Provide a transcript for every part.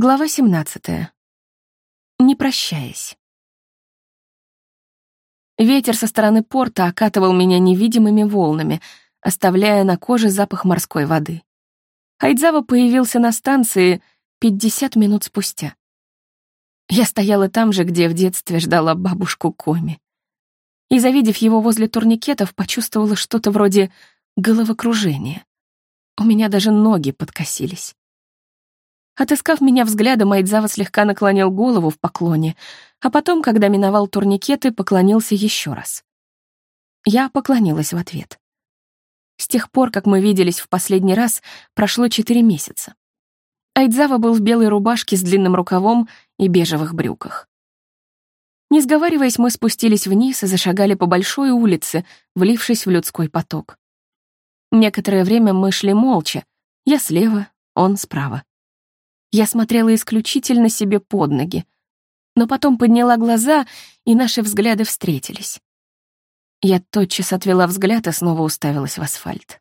Глава 17. Не прощаясь. Ветер со стороны порта окатывал меня невидимыми волнами, оставляя на коже запах морской воды. Айдзава появился на станции 50 минут спустя. Я стояла там же, где в детстве ждала бабушку Коми. И, завидев его возле турникетов, почувствовала что-то вроде головокружения. У меня даже ноги подкосились. Отыскав меня взглядом, Айдзава слегка наклонил голову в поклоне, а потом, когда миновал турникеты, поклонился еще раз. Я поклонилась в ответ. С тех пор, как мы виделись в последний раз, прошло четыре месяца. Айдзава был в белой рубашке с длинным рукавом и бежевых брюках. Не сговариваясь, мы спустились вниз и зашагали по большой улице, влившись в людской поток. Некоторое время мы шли молча, я слева, он справа. Я смотрела исключительно себе под ноги, но потом подняла глаза, и наши взгляды встретились. Я тотчас отвела взгляд и снова уставилась в асфальт.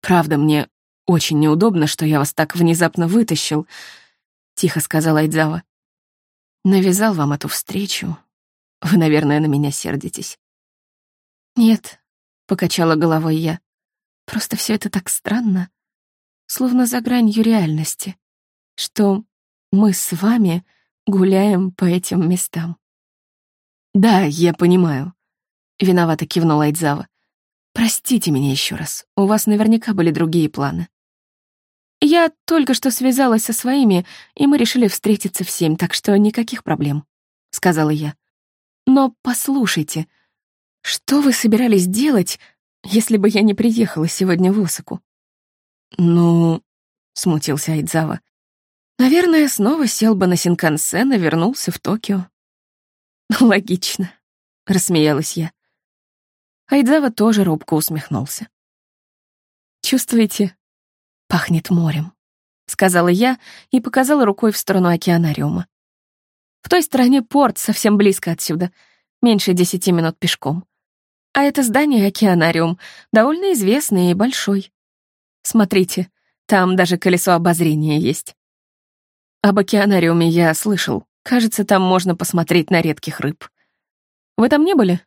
«Правда, мне очень неудобно, что я вас так внезапно вытащил», — тихо сказала Айдзава. «Навязал вам эту встречу. Вы, наверное, на меня сердитесь». «Нет», — покачала головой я. «Просто все это так странно словно за гранью реальности, что мы с вами гуляем по этим местам. «Да, я понимаю», — виновато кивнула Айдзава. «Простите меня еще раз, у вас наверняка были другие планы». «Я только что связалась со своими, и мы решили встретиться в семь, так что никаких проблем», — сказала я. «Но послушайте, что вы собирались делать, если бы я не приехала сегодня в Осаку?» «Ну...» — смутился Айдзава. «Наверное, снова сел бы на Синкансен и вернулся в Токио». «Логично», — рассмеялась я. Айдзава тоже робко усмехнулся. «Чувствуете? Пахнет морем», — сказала я и показала рукой в сторону океанариума. «В той стороне порт, совсем близко отсюда, меньше десяти минут пешком. А это здание океанариум, довольно известный и большой. Смотрите, там даже колесо обозрения есть. Об океанариуме я слышал. Кажется, там можно посмотреть на редких рыб. Вы там не были?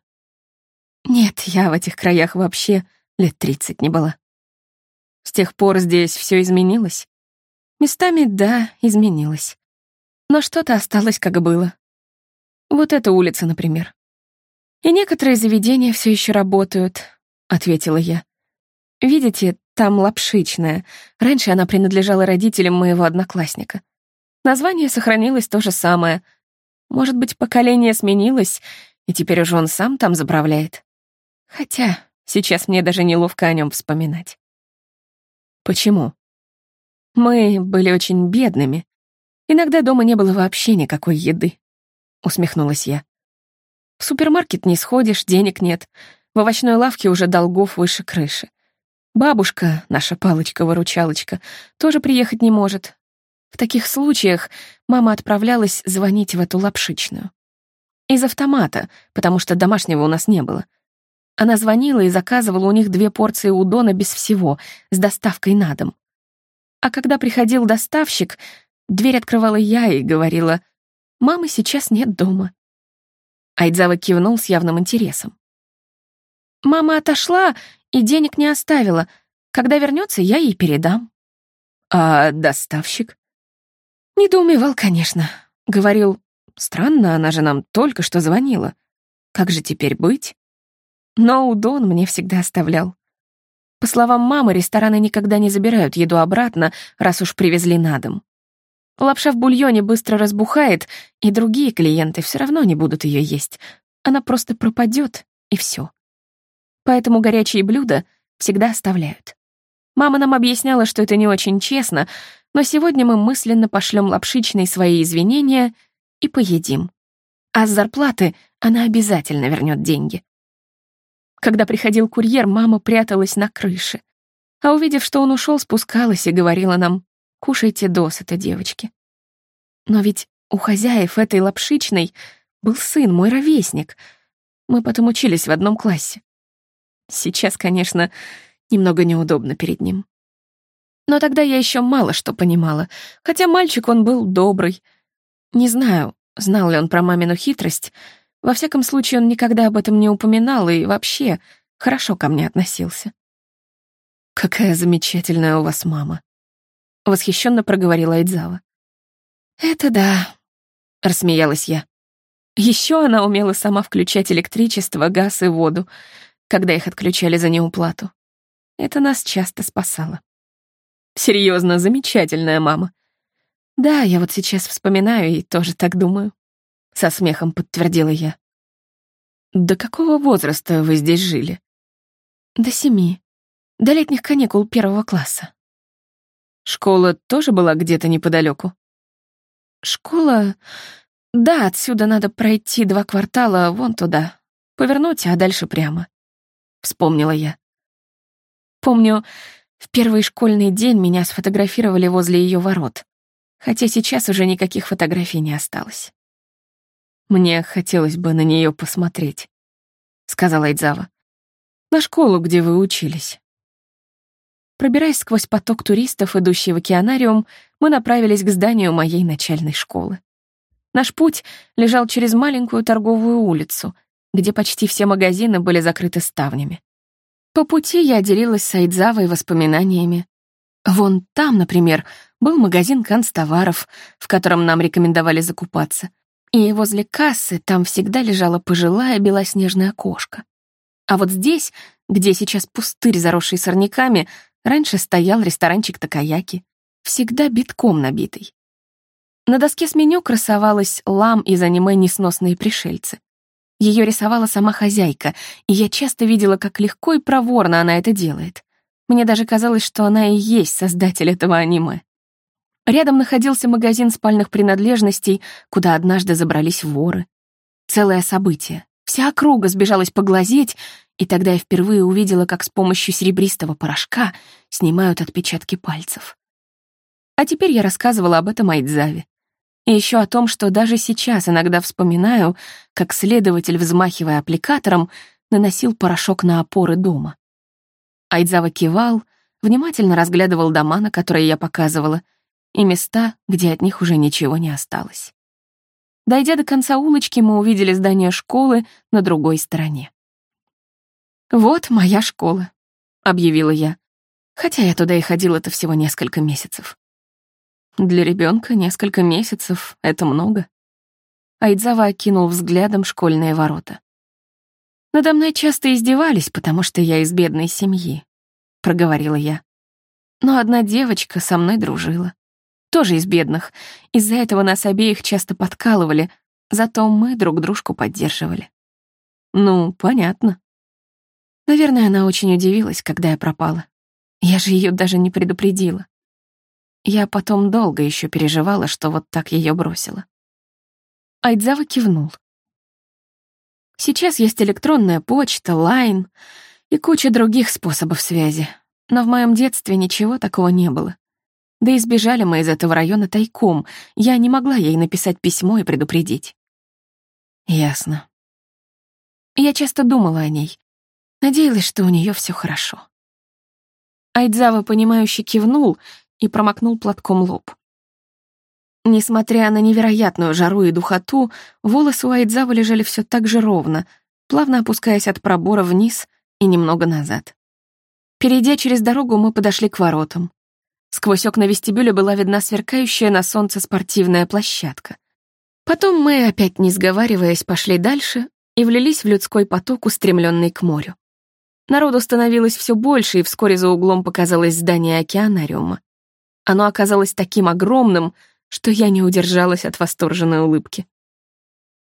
Нет, я в этих краях вообще лет тридцать не была. С тех пор здесь все изменилось. Местами, да, изменилось. Но что-то осталось, как было. Вот эта улица, например. И некоторые заведения все еще работают, ответила я. Видите, там лапшичная. Раньше она принадлежала родителям моего одноклассника. Название сохранилось то же самое. Может быть, поколение сменилось, и теперь уже он сам там заправляет. Хотя сейчас мне даже неловко о нем вспоминать. Почему? Мы были очень бедными. Иногда дома не было вообще никакой еды. Усмехнулась я. В супермаркет не сходишь, денег нет. В овощной лавке уже долгов выше крыши. Бабушка, наша палочка-выручалочка, тоже приехать не может. В таких случаях мама отправлялась звонить в эту лапшичную. Из автомата, потому что домашнего у нас не было. Она звонила и заказывала у них две порции удона без всего, с доставкой на дом. А когда приходил доставщик, дверь открывала я и говорила, «Мамы сейчас нет дома». Айдзава кивнул с явным интересом. Мама отошла и денег не оставила. Когда вернется, я ей передам. А доставщик? Недоумевал, конечно. Говорил, странно, она же нам только что звонила. Как же теперь быть? Но удон мне всегда оставлял. По словам мамы, рестораны никогда не забирают еду обратно, раз уж привезли на дом. Лапша в бульоне быстро разбухает, и другие клиенты все равно не будут ее есть. Она просто пропадет, и все поэтому горячие блюда всегда оставляют. Мама нам объясняла, что это не очень честно, но сегодня мы мысленно пошлем лапшичной свои извинения и поедим. А с зарплаты она обязательно вернет деньги. Когда приходил курьер, мама пряталась на крыше, а увидев, что он ушел, спускалась и говорила нам «Кушайте досыта, девочки». Но ведь у хозяев этой лапшичной был сын, мой ровесник. Мы потом учились в одном классе. Сейчас, конечно, немного неудобно перед ним. Но тогда я еще мало что понимала, хотя мальчик он был добрый. Не знаю, знал ли он про мамину хитрость. Во всяком случае, он никогда об этом не упоминал и вообще хорошо ко мне относился. «Какая замечательная у вас мама», — восхищенно проговорила Эдзава. «Это да», — рассмеялась я. Еще она умела сама включать электричество, газ и воду, когда их отключали за неуплату. Это нас часто спасало. Серьезно, замечательная мама. Да, я вот сейчас вспоминаю и тоже так думаю. Со смехом подтвердила я. До какого возраста вы здесь жили? До семи. До летних каникул первого класса. Школа тоже была где-то неподалеку. Школа... Да, отсюда надо пройти два квартала вон туда. Повернуть, а дальше прямо. Вспомнила я. Помню, в первый школьный день меня сфотографировали возле ее ворот, хотя сейчас уже никаких фотографий не осталось. «Мне хотелось бы на нее посмотреть», — сказала Айдзава. «На школу, где вы учились». Пробираясь сквозь поток туристов, идущий в океанариум, мы направились к зданию моей начальной школы. Наш путь лежал через маленькую торговую улицу, где почти все магазины были закрыты ставнями. По пути я делилась с Айдзавой воспоминаниями. Вон там, например, был магазин канцтоваров, в котором нам рекомендовали закупаться. И возле кассы там всегда лежала пожилая белоснежная кошка. А вот здесь, где сейчас пустырь, заросший сорняками, раньше стоял ресторанчик Такаяки, всегда битком набитый. На доске с меню красовалась лам из аниме «Несносные пришельцы». Ее рисовала сама хозяйка, и я часто видела, как легко и проворно она это делает. Мне даже казалось, что она и есть создатель этого аниме. Рядом находился магазин спальных принадлежностей, куда однажды забрались воры. Целое событие. Вся округа сбежалась поглазеть, и тогда я впервые увидела, как с помощью серебристого порошка снимают отпечатки пальцев. А теперь я рассказывала об этом Айдзаве. И еще о том, что даже сейчас иногда вспоминаю, как следователь, взмахивая аппликатором, наносил порошок на опоры дома. Айдзава кивал, внимательно разглядывал дома, на которые я показывала, и места, где от них уже ничего не осталось. Дойдя до конца улочки, мы увидели здание школы на другой стороне. «Вот моя школа», — объявила я, хотя я туда и ходила-то всего несколько месяцев. Для ребенка несколько месяцев — это много. Айдзава окинул взглядом школьные ворота. «Надо мной часто издевались, потому что я из бедной семьи», — проговорила я. Но одна девочка со мной дружила. Тоже из бедных. Из-за этого нас обеих часто подкалывали, зато мы друг дружку поддерживали. Ну, понятно. Наверное, она очень удивилась, когда я пропала. Я же ее даже не предупредила. Я потом долго еще переживала, что вот так ее бросила. Айдзава кивнул. Сейчас есть электронная почта, лайн и куча других способов связи. Но в моем детстве ничего такого не было. Да и сбежали мы из этого района тайком. Я не могла ей написать письмо и предупредить. Ясно. Я часто думала о ней. Надеялась, что у нее все хорошо. Айдзава, понимающе кивнул и промокнул платком лоб. Несмотря на невероятную жару и духоту, волосы у Айдзавы лежали все так же ровно, плавно опускаясь от пробора вниз и немного назад. Перейдя через дорогу, мы подошли к воротам. Сквозь окна вестибюля была видна сверкающая на солнце спортивная площадка. Потом мы, опять не сговариваясь, пошли дальше и влились в людской поток, устремленный к морю. Народу становилось все больше, и вскоре за углом показалось здание океанариума. Оно оказалось таким огромным, что я не удержалась от восторженной улыбки.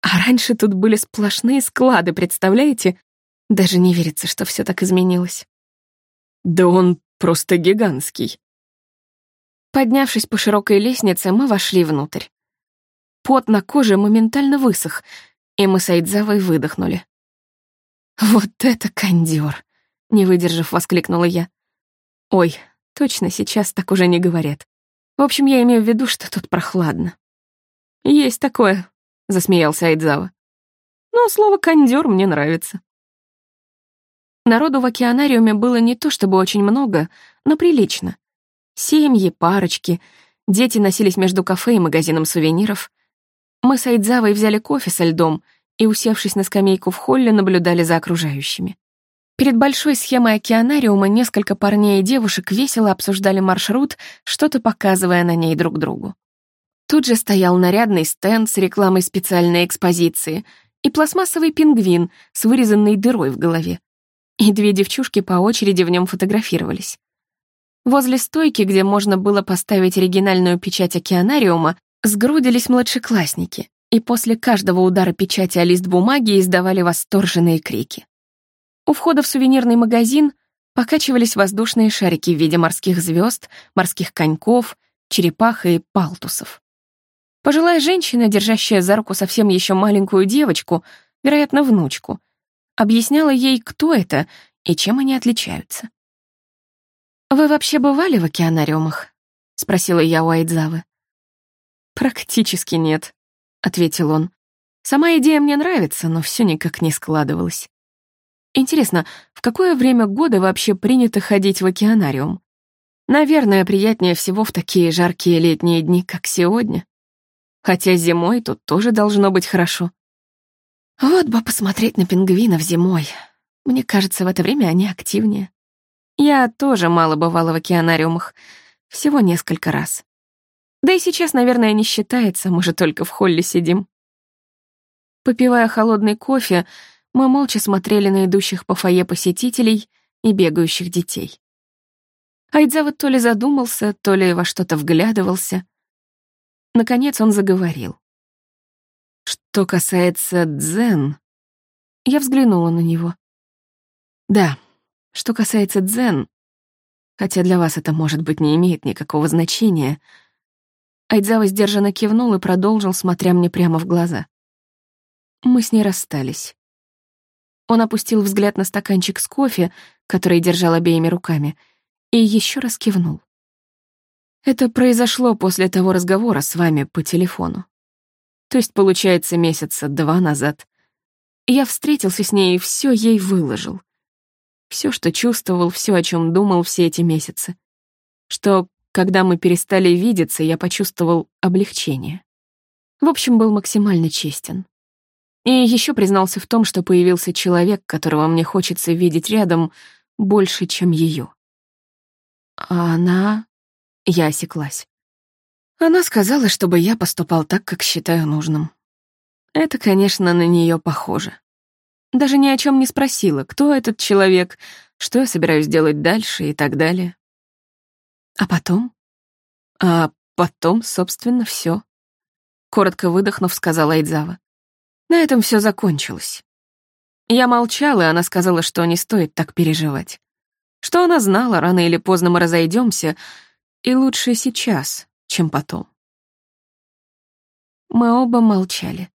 А раньше тут были сплошные склады, представляете? Даже не верится, что все так изменилось. Да он просто гигантский. Поднявшись по широкой лестнице, мы вошли внутрь. Пот на коже моментально высох, и мы с Айдзавой выдохнули. «Вот это кондёр!» — не выдержав, воскликнула я. «Ой, Точно сейчас так уже не говорят. В общем, я имею в виду, что тут прохладно. «Есть такое», — засмеялся Айдзава. «Но слово «кондёр» мне нравится». Народу в океанариуме было не то чтобы очень много, но прилично. Семьи, парочки, дети носились между кафе и магазином сувениров. Мы с Айдзавой взяли кофе со льдом и, усевшись на скамейку в холле, наблюдали за окружающими. Перед большой схемой океанариума несколько парней и девушек весело обсуждали маршрут, что-то показывая на ней друг другу. Тут же стоял нарядный стенд с рекламой специальной экспозиции и пластмассовый пингвин с вырезанной дырой в голове. И две девчушки по очереди в нем фотографировались. Возле стойки, где можно было поставить оригинальную печать океанариума, сгрудились младшеклассники, и после каждого удара печати о лист бумаги издавали восторженные крики. У входа в сувенирный магазин покачивались воздушные шарики в виде морских звезд, морских коньков, черепах и палтусов. Пожилая женщина, держащая за руку совсем еще маленькую девочку, вероятно, внучку, объясняла ей, кто это и чем они отличаются. «Вы вообще бывали в океанариумах?» — спросила я у Айдзавы. «Практически нет», — ответил он. «Сама идея мне нравится, но все никак не складывалось. Интересно, в какое время года вообще принято ходить в океанариум? Наверное, приятнее всего в такие жаркие летние дни, как сегодня. Хотя зимой тут тоже должно быть хорошо. Вот бы посмотреть на пингвинов зимой. Мне кажется, в это время они активнее. Я тоже мало бывала в океанариумах, всего несколько раз. Да и сейчас, наверное, не считается, мы же только в холле сидим. Попивая холодный кофе, мы молча смотрели на идущих по фойе посетителей и бегающих детей. Айдзава то ли задумался, то ли во что-то вглядывался, Наконец он заговорил. Что касается дзен... Я взглянула на него. Да, что касается дзен, хотя для вас это, может быть, не имеет никакого значения, Айдзава сдержанно кивнул и продолжил, смотря мне прямо в глаза. Мы с ней расстались. Он опустил взгляд на стаканчик с кофе, который держал обеими руками, и еще раз кивнул. Это произошло после того разговора с вами по телефону. То есть, получается, месяца два назад. Я встретился с ней и все ей выложил. Все, что чувствовал, все, о чем думал все эти месяцы. Что, когда мы перестали видеться, я почувствовал облегчение. В общем, был максимально честен. И еще признался в том, что появился человек, которого мне хочется видеть рядом больше, чем ее. А она... Я осеклась. Она сказала, чтобы я поступал так, как считаю нужным. Это, конечно, на нее похоже. Даже ни о чем не спросила, кто этот человек, что я собираюсь делать дальше и так далее. А потом? А потом, собственно, все. Коротко выдохнув, сказала Айдзава. На этом все закончилось. Я молчала, и она сказала, что не стоит так переживать. Что она знала, рано или поздно мы разойдемся, и лучше сейчас, чем потом. Мы оба молчали.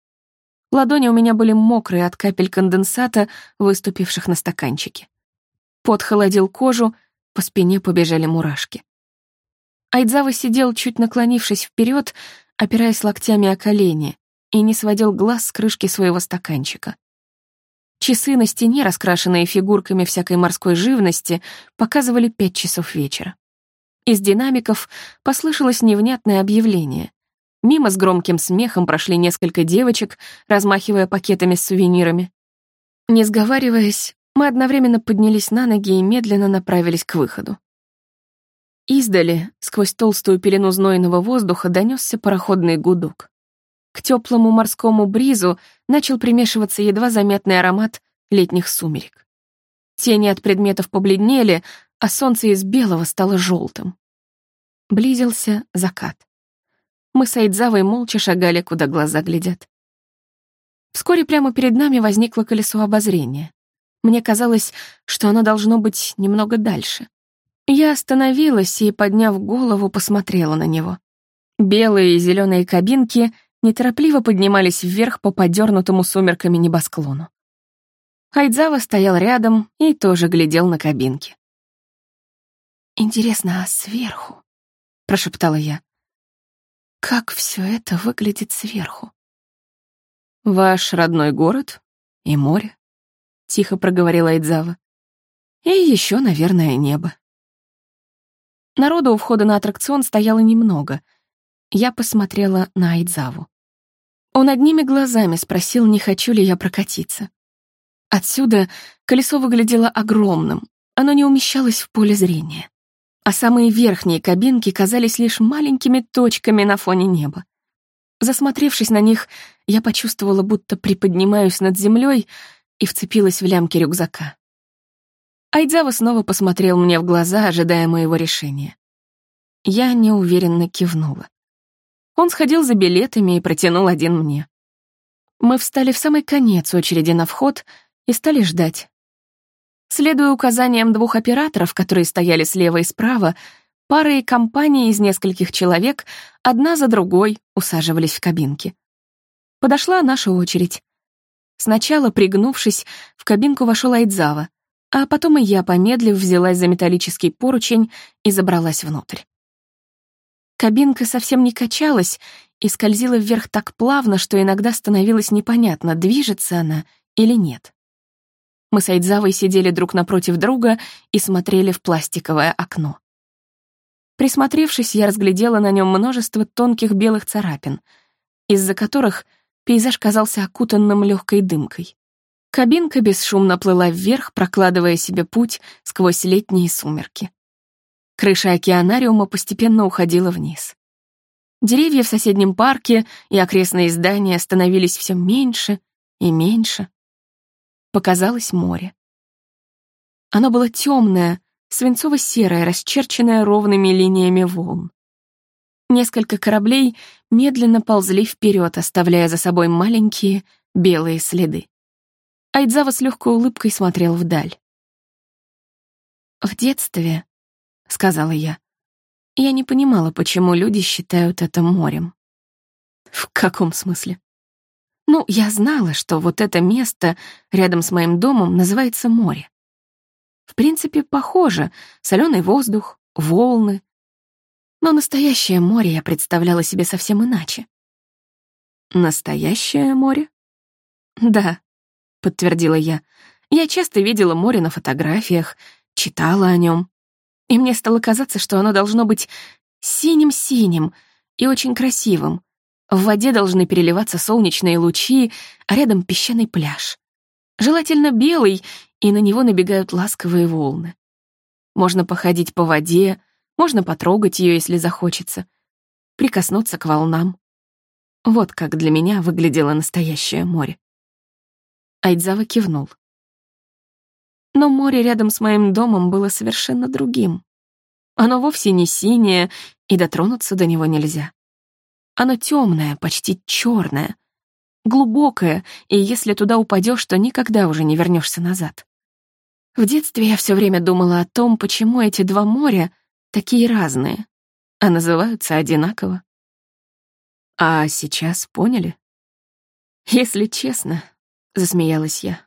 Ладони у меня были мокрые от капель конденсата, выступивших на стаканчике. Пот холодил кожу, по спине побежали мурашки. Айдзава сидел, чуть наклонившись вперед, опираясь локтями о колени, и не сводил глаз с крышки своего стаканчика. Часы на стене, раскрашенные фигурками всякой морской живности, показывали пять часов вечера. Из динамиков послышалось невнятное объявление. Мимо с громким смехом прошли несколько девочек, размахивая пакетами с сувенирами. Не сговариваясь, мы одновременно поднялись на ноги и медленно направились к выходу. Издали, сквозь толстую пелену знойного воздуха, донесся пароходный гудок. К теплому морскому бризу начал примешиваться едва заметный аромат летних сумерек. Тени от предметов побледнели, а солнце из белого стало желтым. Близился закат. Мы с Айдзавой молча шагали, куда глаза глядят. Вскоре прямо перед нами возникло колесо обозрения. Мне казалось, что оно должно быть немного дальше. Я остановилась и, подняв голову, посмотрела на него. Белые и зеленые кабинки неторопливо поднимались вверх по подернутому сумерками небосклону. Айдзава стоял рядом и тоже глядел на кабинки. «Интересно, а сверху?» прошептала я. Как все это выглядит сверху? Ваш родной город и море, тихо проговорила Эдзава. И еще, наверное, небо. Народу у входа на аттракцион стояло немного. Я посмотрела на Айдзаву. Он одними глазами спросил, не хочу ли я прокатиться. Отсюда колесо выглядело огромным, оно не умещалось в поле зрения. А самые верхние кабинки казались лишь маленькими точками на фоне неба. Засмотревшись на них, я почувствовала, будто приподнимаюсь над землей и вцепилась в лямки рюкзака. Айдзава снова посмотрел мне в глаза, ожидая моего решения. Я неуверенно кивнула. Он сходил за билетами и протянул один мне. Мы встали в самый конец очереди на вход и стали ждать. Следуя указаниям двух операторов, которые стояли слева и справа, пары и компании из нескольких человек одна за другой усаживались в кабинки. Подошла наша очередь. Сначала, пригнувшись, в кабинку вошел Айдзава, а потом и я, помедлив, взялась за металлический поручень и забралась внутрь. Кабинка совсем не качалась и скользила вверх так плавно, что иногда становилось непонятно, движется она или нет. Мы с Айдзавой сидели друг напротив друга и смотрели в пластиковое окно. Присмотревшись, я разглядела на нем множество тонких белых царапин, из-за которых пейзаж казался окутанным легкой дымкой. Кабинка бесшумно плыла вверх, прокладывая себе путь сквозь летние сумерки. Крыша океанариума постепенно уходила вниз. Деревья в соседнем парке и окрестные здания становились все меньше и меньше. Показалось море. Оно было темное, свинцово-серое, расчерченное ровными линиями волн. Несколько кораблей медленно ползли вперед, оставляя за собой маленькие белые следы. Айдзава с легкой улыбкой смотрел вдаль. «В детстве», — сказала я, — «я не понимала, почему люди считают это морем». «В каком смысле?» «Ну, я знала, что вот это место рядом с моим домом называется море. В принципе, похоже, соленый воздух, волны. Но настоящее море я представляла себе совсем иначе». «Настоящее море?» «Да», — подтвердила я. «Я часто видела море на фотографиях, читала о нем. И мне стало казаться, что оно должно быть синим-синим и очень красивым. В воде должны переливаться солнечные лучи, а рядом песчаный пляж. Желательно белый, и на него набегают ласковые волны. Можно походить по воде, можно потрогать ее, если захочется, прикоснуться к волнам. Вот как для меня выглядело настоящее море. Айдзава кивнул. Но море рядом с моим домом было совершенно другим. Оно вовсе не синее, и дотронуться до него нельзя. Оно темное, почти черное, глубокое, и если туда упадешь, то никогда уже не вернешься назад. В детстве я все время думала о том, почему эти два моря такие разные, а называются одинаково. А сейчас поняли? Если честно, Засмеялась я.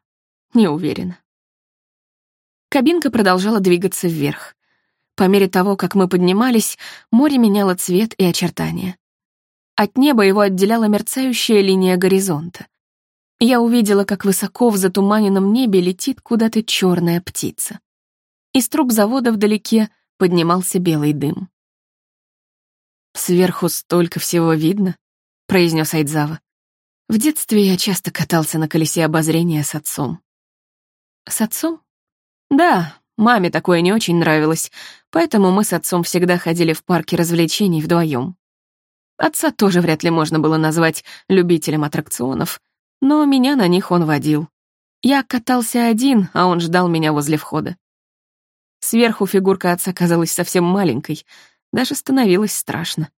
Не уверена. Кабинка продолжала двигаться вверх. По мере того, как мы поднимались, море меняло цвет и очертания. От неба его отделяла мерцающая линия горизонта. Я увидела, как высоко в затуманенном небе летит куда-то черная птица. Из труб завода вдалеке поднимался белый дым. «Сверху столько всего видно», — произнес Айдзава. В детстве я часто катался на колесе обозрения с отцом. С отцом? Да, маме такое не очень нравилось, поэтому мы с отцом всегда ходили в парке развлечений вдвоем. Отца тоже вряд ли можно было назвать любителем аттракционов, но меня на них он водил. Я катался один, а он ждал меня возле входа. Сверху фигурка отца казалась совсем маленькой, даже становилось страшно.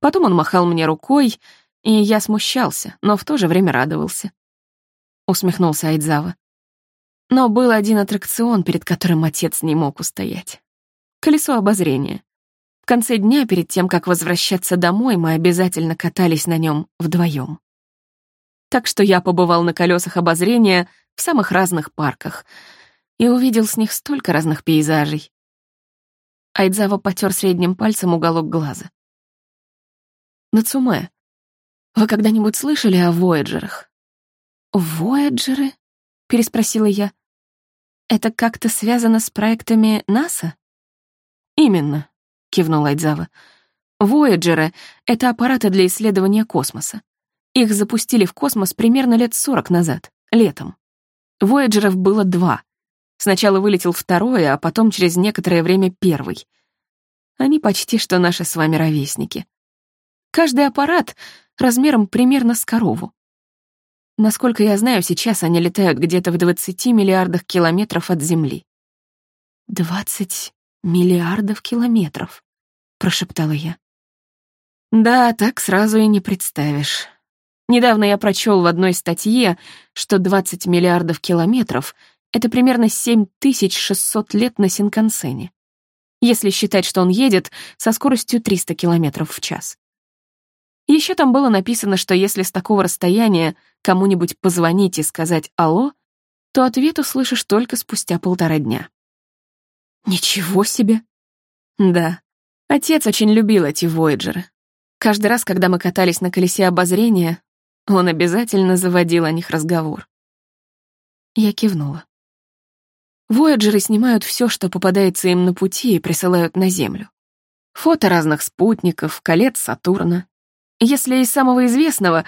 Потом он махал мне рукой, и я смущался, но в то же время радовался. Усмехнулся Айдзава. Но был один аттракцион, перед которым отец не мог устоять. Колесо обозрения. В конце дня, перед тем, как возвращаться домой, мы обязательно катались на нем вдвоем. Так что я побывал на колесах обозрения в самых разных парках и увидел с них столько разных пейзажей. Айдзава потер средним пальцем уголок глаза. Нацуме, вы когда-нибудь слышали о Вояджерах? Вояджеры? переспросила я. Это как-то связано с проектами НАСА? Именно, кивнул Айдзава. «Вояджеры — это аппараты для исследования космоса. Их запустили в космос примерно лет сорок назад, летом. Вояджеров было два. Сначала вылетел второй, а потом через некоторое время первый. Они почти что наши с вами ровесники. Каждый аппарат размером примерно с корову. Насколько я знаю, сейчас они летают где-то в 20 миллиардах километров от Земли. «Двадцать миллиардов километров», — прошептала я. Да, так сразу и не представишь. Недавно я прочел в одной статье, что 20 миллиардов километров — это примерно 7600 лет на Синкансене, если считать, что он едет со скоростью 300 километров в час. Еще там было написано, что если с такого расстояния кому-нибудь позвонить и сказать «Алло», то ответ услышишь только спустя полтора дня. Ничего себе! Да, отец очень любил эти «Вояджеры». Каждый раз, когда мы катались на колесе обозрения, он обязательно заводил о них разговор. Я кивнула. Вояджеры снимают все, что попадается им на пути, и присылают на Землю. Фото разных спутников, колец Сатурна. Если из самого известного,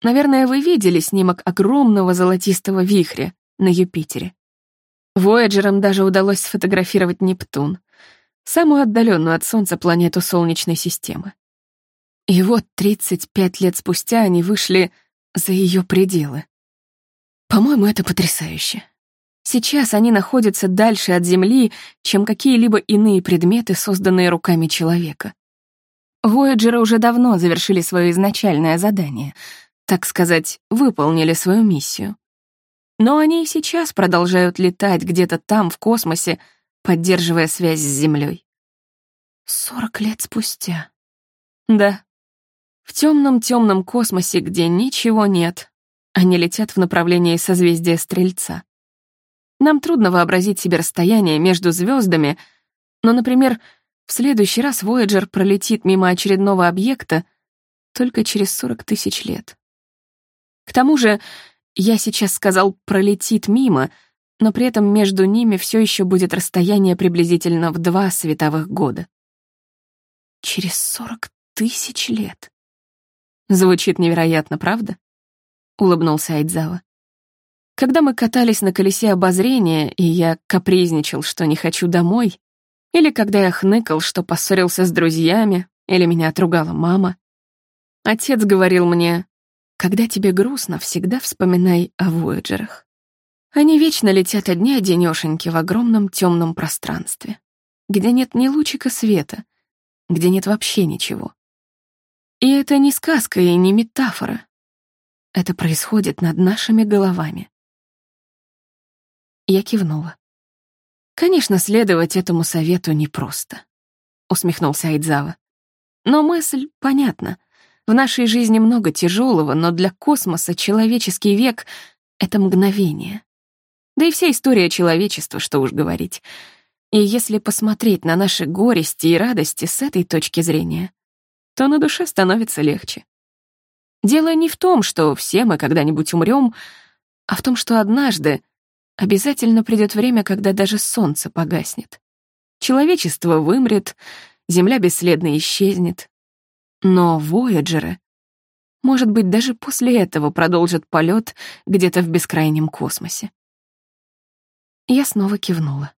наверное, вы видели снимок огромного золотистого вихря на Юпитере. Вояджерам даже удалось сфотографировать Нептун, самую отдаленную от Солнца планету Солнечной системы. И вот 35 лет спустя они вышли за ее пределы. По-моему, это потрясающе. Сейчас они находятся дальше от Земли, чем какие-либо иные предметы, созданные руками человека. Вояджеры уже давно завершили свое изначальное задание, так сказать, выполнили свою миссию. Но они и сейчас продолжают летать где-то там, в космосе, поддерживая связь с Землей. Сорок лет спустя. Да, в темном-темном космосе, где ничего нет, они летят в направлении созвездия Стрельца. Нам трудно вообразить себе расстояние между звездами, но, например, в следующий раз Voyager пролетит мимо очередного объекта только через 40 тысяч лет. К тому же, я сейчас сказал «пролетит мимо», но при этом между ними все еще будет расстояние приблизительно в два световых года. Через 40 тысяч лет. Звучит невероятно, правда? Улыбнулся Айдзава. Когда мы катались на колесе обозрения, и я капризничал, что не хочу домой, или когда я хныкал, что поссорился с друзьями, или меня отругала мама, отец говорил мне, «Когда тебе грустно, всегда вспоминай о Вояджерах. Они вечно летят одни-одинёшеньки в огромном темном пространстве, где нет ни лучика света, где нет вообще ничего. И это не сказка и не метафора. Это происходит над нашими головами. Я кивнула. Конечно, следовать этому совету непросто, усмехнулся Айдзава. Но мысль понятна. В нашей жизни много тяжелого, но для космоса человеческий век — это мгновение. Да и вся история человечества, что уж говорить. И если посмотреть на наши горести и радости с этой точки зрения, то на душе становится легче. Дело не в том, что все мы когда-нибудь умрем, а в том, что однажды обязательно придет время, когда даже солнце погаснет. Человечество вымрет, Земля бесследно исчезнет. Но вояджеры, может быть, даже после этого продолжат полет где-то в бескрайнем космосе. Я снова кивнула.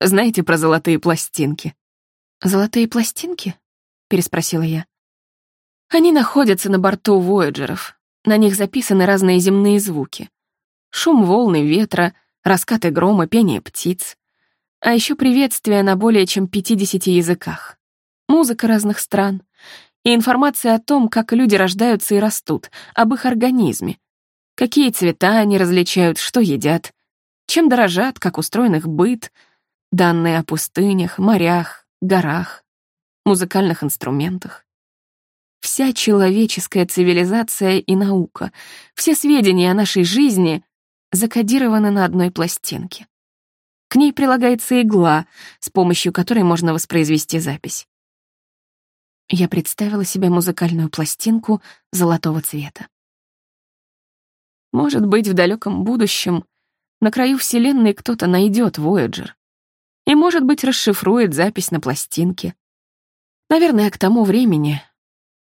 Знаете про золотые пластинки? Золотые пластинки? переспросила я. Они находятся на борту Вояджеров. На них записаны разные земные звуки. Шум волны, ветра, раскаты грома, пение птиц. А еще приветствия на более чем 50 языках. Музыка разных стран. И информация о том, как люди рождаются и растут, об их организме. Какие цвета они различают, что едят, чем дорожат, как устроен их быт, данные о пустынях, морях, горах, музыкальных инструментах. Вся человеческая цивилизация и наука, все сведения о нашей жизни закодированы на одной пластинке. К ней прилагается игла, с помощью которой можно воспроизвести запись. Я представила себе музыкальную пластинку золотого цвета. Может быть, в далеком будущем на краю Вселенной кто-то найдет Voyager И, может быть, расшифрует запись на пластинке. Наверное, к тому времени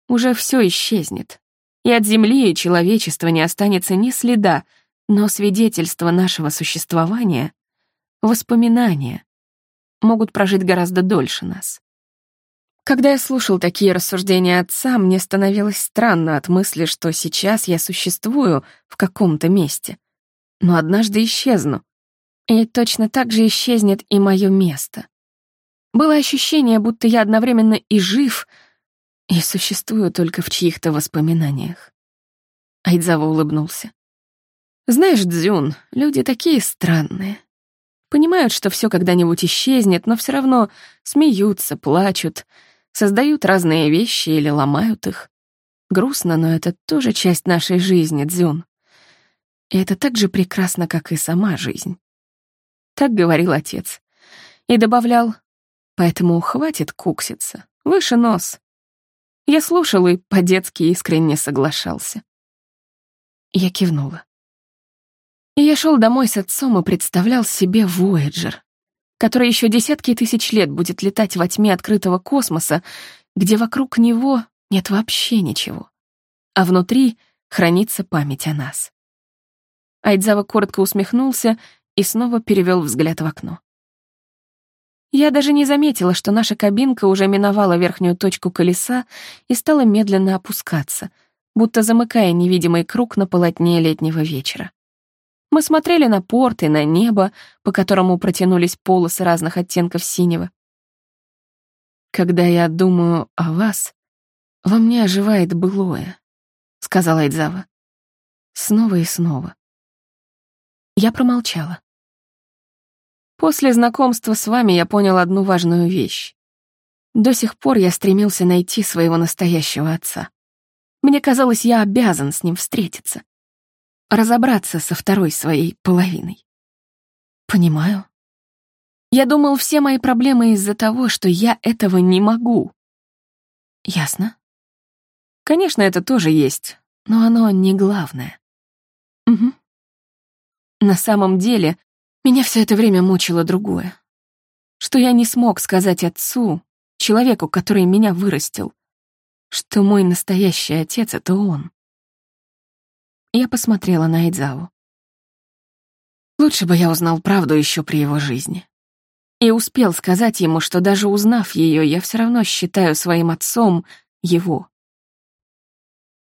уже все исчезнет. И от Земли и человечества не останется ни следа, но свидетельства нашего существования, воспоминания, могут прожить гораздо дольше нас. Когда я слушал такие рассуждения отца, мне становилось странно от мысли, что сейчас я существую в каком-то месте, но однажды исчезну. И точно так же исчезнет и мое место. Было ощущение, будто я одновременно и жив, и существую только в чьих-то воспоминаниях. Айдзава улыбнулся. «Знаешь, Дзюн, люди такие странные. Понимают, что все когда-нибудь исчезнет, но все равно смеются, плачут, создают разные вещи или ломают их. Грустно, но это тоже часть нашей жизни, Дзюн. И это так же прекрасно, как и сама жизнь. Так говорил отец. И добавлял, поэтому хватит кукситься, выше нос. Я слушал и по-детски искренне соглашался. Я кивнула. И я шел домой с отцом и представлял себе Voyager, который еще десятки тысяч лет будет летать во тьме открытого космоса, где вокруг него нет вообще ничего, а внутри хранится память о нас. Айдзава коротко усмехнулся и снова перевел взгляд в окно. Я даже не заметила, что наша кабинка уже миновала верхнюю точку колеса и стала медленно опускаться, будто замыкая невидимый круг на полотне летнего вечера. Мы смотрели на порт и на небо, по которому протянулись полосы разных оттенков синего. «Когда я думаю о вас, во мне оживает былое», — сказала Эдзава. Снова и снова. Я промолчала. После знакомства с вами я понял одну важную вещь. До сих пор я стремился найти своего настоящего отца. Мне казалось, я обязан с ним встретиться разобраться со второй своей половиной. Понимаю. Я думал, все мои проблемы из-за того, что я этого не могу. Ясно. Конечно, это тоже есть, но оно не главное. Угу. На самом деле, меня все это время мучило другое. Что я не смог сказать отцу, человеку, который меня вырастил, что мой настоящий отец — это он. Я посмотрела на Эдзаву. Лучше бы я узнал правду еще при его жизни. И успел сказать ему, что даже узнав ее, я все равно считаю своим отцом его.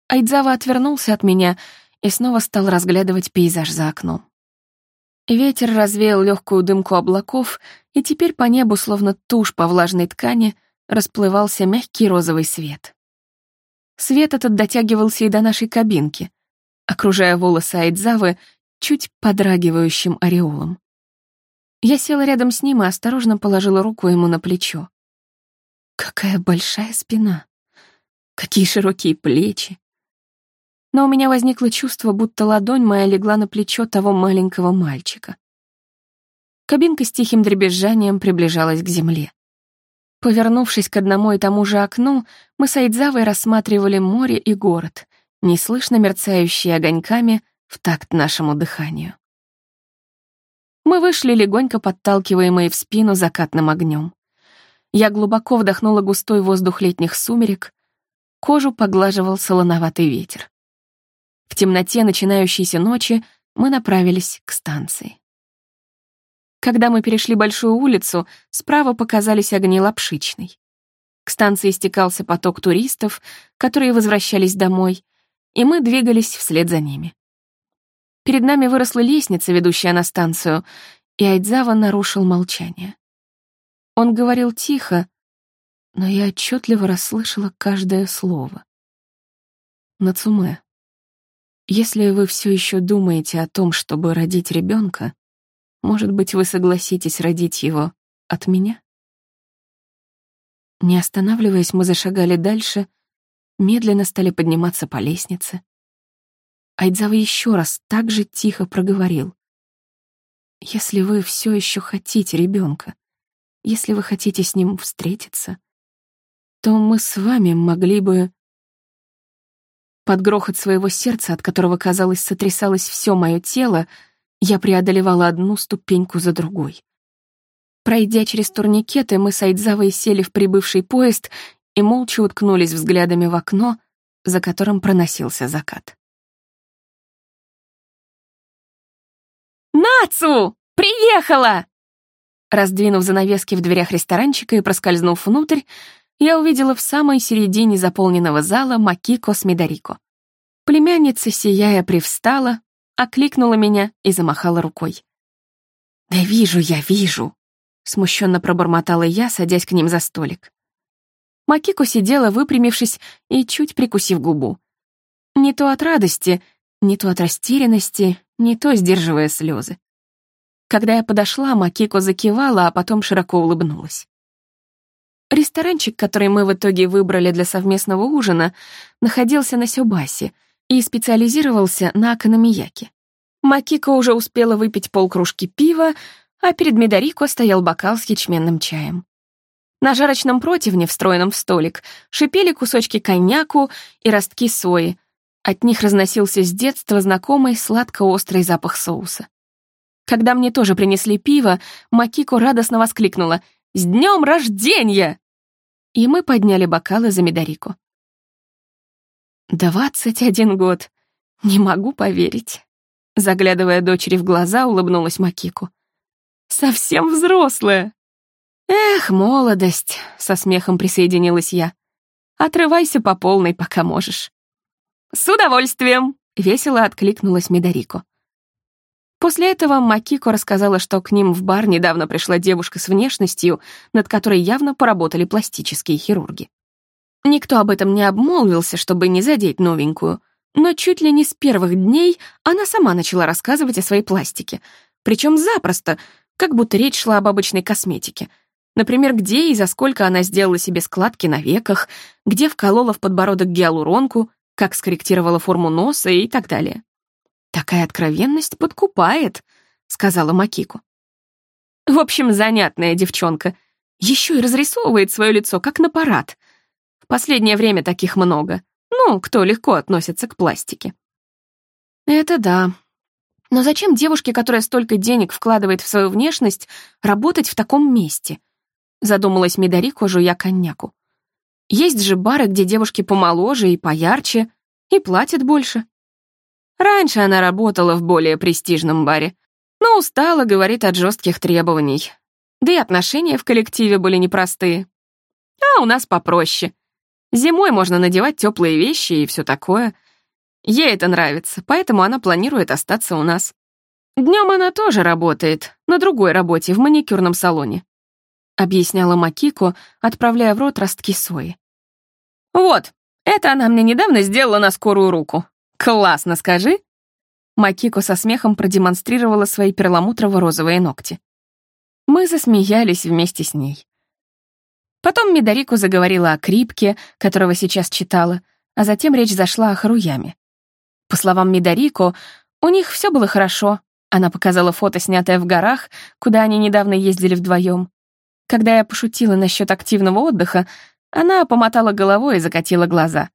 Айдзава отвернулся от меня и снова стал разглядывать пейзаж за окном. Ветер развеял легкую дымку облаков, и теперь по небу, словно тушь по влажной ткани, расплывался мягкий розовый свет. Свет этот дотягивался и до нашей кабинки, окружая волосы Айдзавы чуть подрагивающим ореолом. Я села рядом с ним и осторожно положила руку ему на плечо. Какая большая спина! Какие широкие плечи! Но у меня возникло чувство, будто ладонь моя легла на плечо того маленького мальчика. Кабинка с тихим дребезжанием приближалась к земле. Повернувшись к одному и тому же окну, мы с Айдзавой рассматривали море и город, неслышно мерцающие огоньками в такт нашему дыханию. Мы вышли, легонько подталкиваемые в спину закатным огнем. Я глубоко вдохнула густой воздух летних сумерек, кожу поглаживал солоноватый ветер. В темноте начинающейся ночи мы направились к станции. Когда мы перешли большую улицу, справа показались огни Лапшичной. К станции стекался поток туристов, которые возвращались домой, и мы двигались вслед за ними. Перед нами выросла лестница, ведущая на станцию, и Айдзава нарушил молчание. Он говорил тихо, но я отчетливо расслышала каждое слово. Нацуме, если вы все еще думаете о том, чтобы родить ребенка, может быть, вы согласитесь родить его от меня? Не останавливаясь, мы зашагали дальше, медленно стали подниматься по лестнице. Айдзава еще раз так же тихо проговорил. «Если вы все еще хотите ребенка, если вы хотите с ним встретиться, то мы с вами могли бы...» Под грохот своего сердца, от которого, казалось, сотрясалось все мое тело, я преодолевала одну ступеньку за другой. Пройдя через турникеты, мы с Айдзавой сели в прибывший поезд и молча уткнулись взглядами в окно, за которым проносился закат. «Нацу! Приехала!» Раздвинув занавески в дверях ресторанчика и проскользнув внутрь, я увидела в самой середине заполненного зала Макико с Мидарико. Племянница, сияя, привстала, окликнула меня и замахала рукой. «Да вижу я, вижу!» — смущенно пробормотала я, садясь к ним за столик. Макико сидела, выпрямившись и чуть прикусив губу. Не то от радости, не то от растерянности, не то сдерживая слезы. Когда я подошла, Макико закивала, а потом широко улыбнулась. Ресторанчик, который мы в итоге выбрали для совместного ужина, находился на Сёбасе и специализировался на акономияке. Макико уже успела выпить полкружки пива, а перед Медорико стоял бокал с ячменным чаем. На жарочном противне, встроенном в столик, шипели кусочки коньяку и ростки сои. От них разносился с детства знакомый сладко-острый запах соуса. Когда мне тоже принесли пиво, Макико радостно воскликнула «С днем рождения!» И мы подняли бокалы за Медорико. «Двадцать один год. Не могу поверить». Заглядывая дочери в глаза, улыбнулась Макико. «Совсем взрослая!» «Эх, молодость!» — со смехом присоединилась я. «Отрывайся по полной, пока можешь». «С удовольствием!» — весело откликнулась Медорико. После этого Макико рассказала, что к ним в бар недавно пришла девушка с внешностью, над которой явно поработали пластические хирурги. Никто об этом не обмолвился, чтобы не задеть новенькую, но чуть ли не с первых дней она сама начала рассказывать о своей пластике, причем запросто, как будто речь шла об обычной косметике — Например, где и за сколько она сделала себе складки на веках, где вколола в подбородок гиалуронку, как скорректировала форму носа и так далее. «Такая откровенность подкупает», — сказала Макику. В общем, занятная девчонка. Еще и разрисовывает свое лицо, как на парад. В последнее время таких много. Ну, кто легко относится к пластике. Это да. Но зачем девушке, которая столько денег вкладывает в свою внешность, работать в таком месте? Задумалась Медорико, жуя коньяку. Есть же бары, где девушки помоложе и поярче, и платят больше. Раньше она работала в более престижном баре, но устала, говорит, от жестких требований. Да и отношения в коллективе были непростые. А у нас попроще. Зимой можно надевать теплые вещи и все такое. Ей это нравится, поэтому она планирует остаться у нас. Днем она тоже работает, на другой работе, в маникюрном салоне объясняла Макико, отправляя в рот ростки сои. «Вот, это она мне недавно сделала на скорую руку. Классно, скажи!» Макико со смехом продемонстрировала свои перламутрово-розовые ногти. Мы засмеялись вместе с ней. Потом Мидарико заговорила о Крипке, которого сейчас читала, а затем речь зашла о Харуяме. По словам Мидарико, у них все было хорошо. Она показала фото, снятое в горах, куда они недавно ездили вдвоем. Когда я пошутила насчет активного отдыха, она помотала головой и закатила глаза.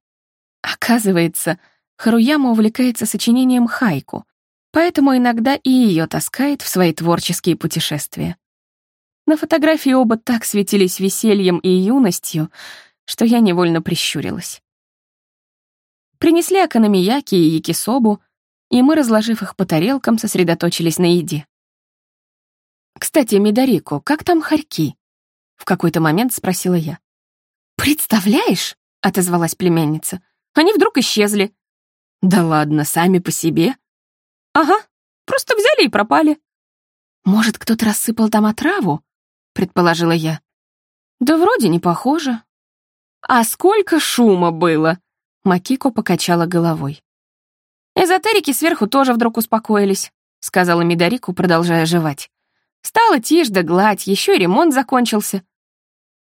Оказывается, Харуяма увлекается сочинением хайку, поэтому иногда и ее таскает в свои творческие путешествия. На фотографии оба так светились весельем и юностью, что я невольно прищурилась. Принесли акономияки и якисобу, и мы, разложив их по тарелкам, сосредоточились на еде. «Кстати, Мидарико, как там хорьки?» В какой-то момент спросила я. «Представляешь?» — отозвалась племянница. «Они вдруг исчезли». «Да ладно, сами по себе?» «Ага, просто взяли и пропали». «Может, кто-то рассыпал там отраву?» — предположила я. «Да вроде не похоже». «А сколько шума было!» — Макико покачала головой. «Эзотерики сверху тоже вдруг успокоились», — сказала Мидарику, продолжая жевать. «Стало тишь да гладь, еще и ремонт закончился.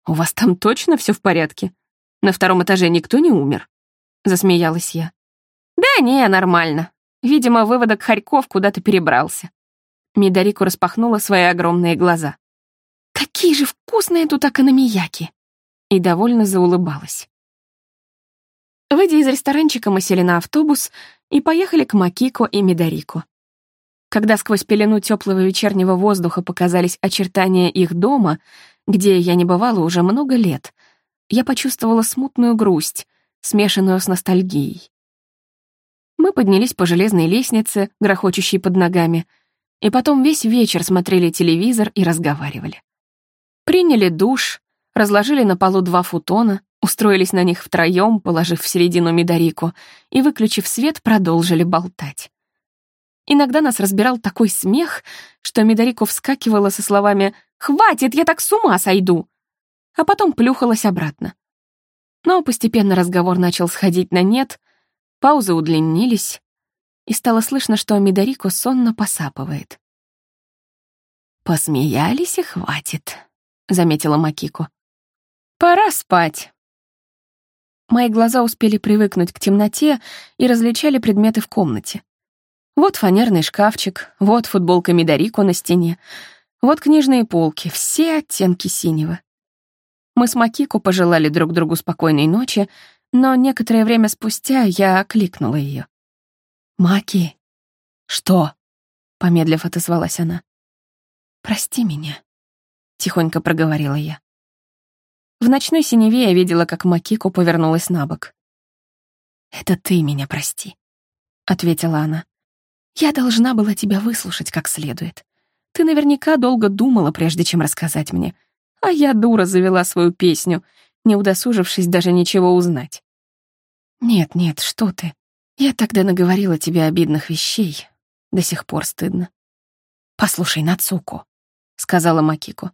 «У вас там точно все в порядке? На втором этаже никто не умер?» — засмеялась я. «Да не, нормально. Видимо, выводок Харьков куда-то перебрался». Мидарику распахнула свои огромные глаза. «Какие же вкусные тут акономияки!» И довольно заулыбалась. Выйдя из ресторанчика, мы сели на автобус и поехали к Макико и Мидарико. Когда сквозь пелену теплого вечернего воздуха показались очертания их дома, где я не бывала уже много лет, я почувствовала смутную грусть, смешанную с ностальгией. Мы поднялись по железной лестнице, грохочущей под ногами, и потом весь вечер смотрели телевизор и разговаривали. Приняли душ, разложили на полу два футона, устроились на них втроем, положив в середину медорику, и, выключив свет, продолжили болтать. Иногда нас разбирал такой смех, что Медорико вскакивала со словами «Хватит, я так с ума сойду!» а потом плюхалась обратно. Но постепенно разговор начал сходить на нет, паузы удлинились, и стало слышно, что Мидарико сонно посапывает. «Посмеялись и хватит», — заметила Макико. «Пора спать». Мои глаза успели привыкнуть к темноте и различали предметы в комнате. Вот фанерный шкафчик, вот футболка Мидарико на стене, вот книжные полки, все оттенки синего. Мы с Макико пожелали друг другу спокойной ночи, но некоторое время спустя я окликнула ее. «Маки!» «Что?» — помедлив отозвалась она. «Прости меня», — тихонько проговорила я. В ночной синеве я видела, как Макико повернулась на бок. «Это ты меня прости», — ответила она. «Я должна была тебя выслушать как следует. Ты наверняка долго думала, прежде чем рассказать мне, а я, дура, завела свою песню, не удосужившись даже ничего узнать. Нет, нет, что ты. Я тогда наговорила тебе обидных вещей. До сих пор стыдно. «Послушай, Нацуко», — сказала Макико.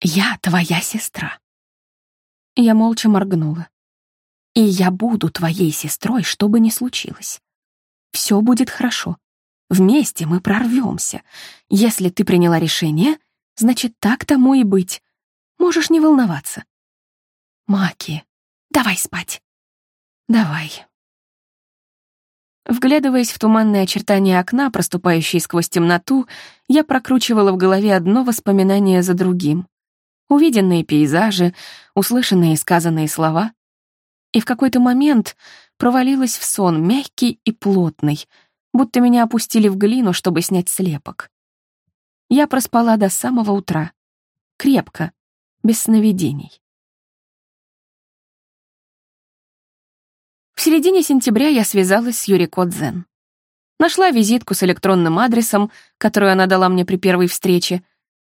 «Я твоя сестра». Я молча моргнула. «И я буду твоей сестрой, что бы ни случилось. Все будет хорошо. Вместе мы прорвемся. Если ты приняла решение, значит, так тому и быть. Можешь не волноваться. Маки, давай спать. Давай. Вглядываясь в туманные очертания окна, проступающие сквозь темноту, я прокручивала в голове одно воспоминание за другим. Увиденные пейзажи, услышанные и сказанные слова. И в какой-то момент провалилась в сон, мягкий и плотный, будто меня опустили в глину, чтобы снять слепок. Я проспала до самого утра. Крепко, без сновидений. В середине сентября я связалась с Юрико Дзен. Нашла визитку с электронным адресом, которую она дала мне при первой встрече,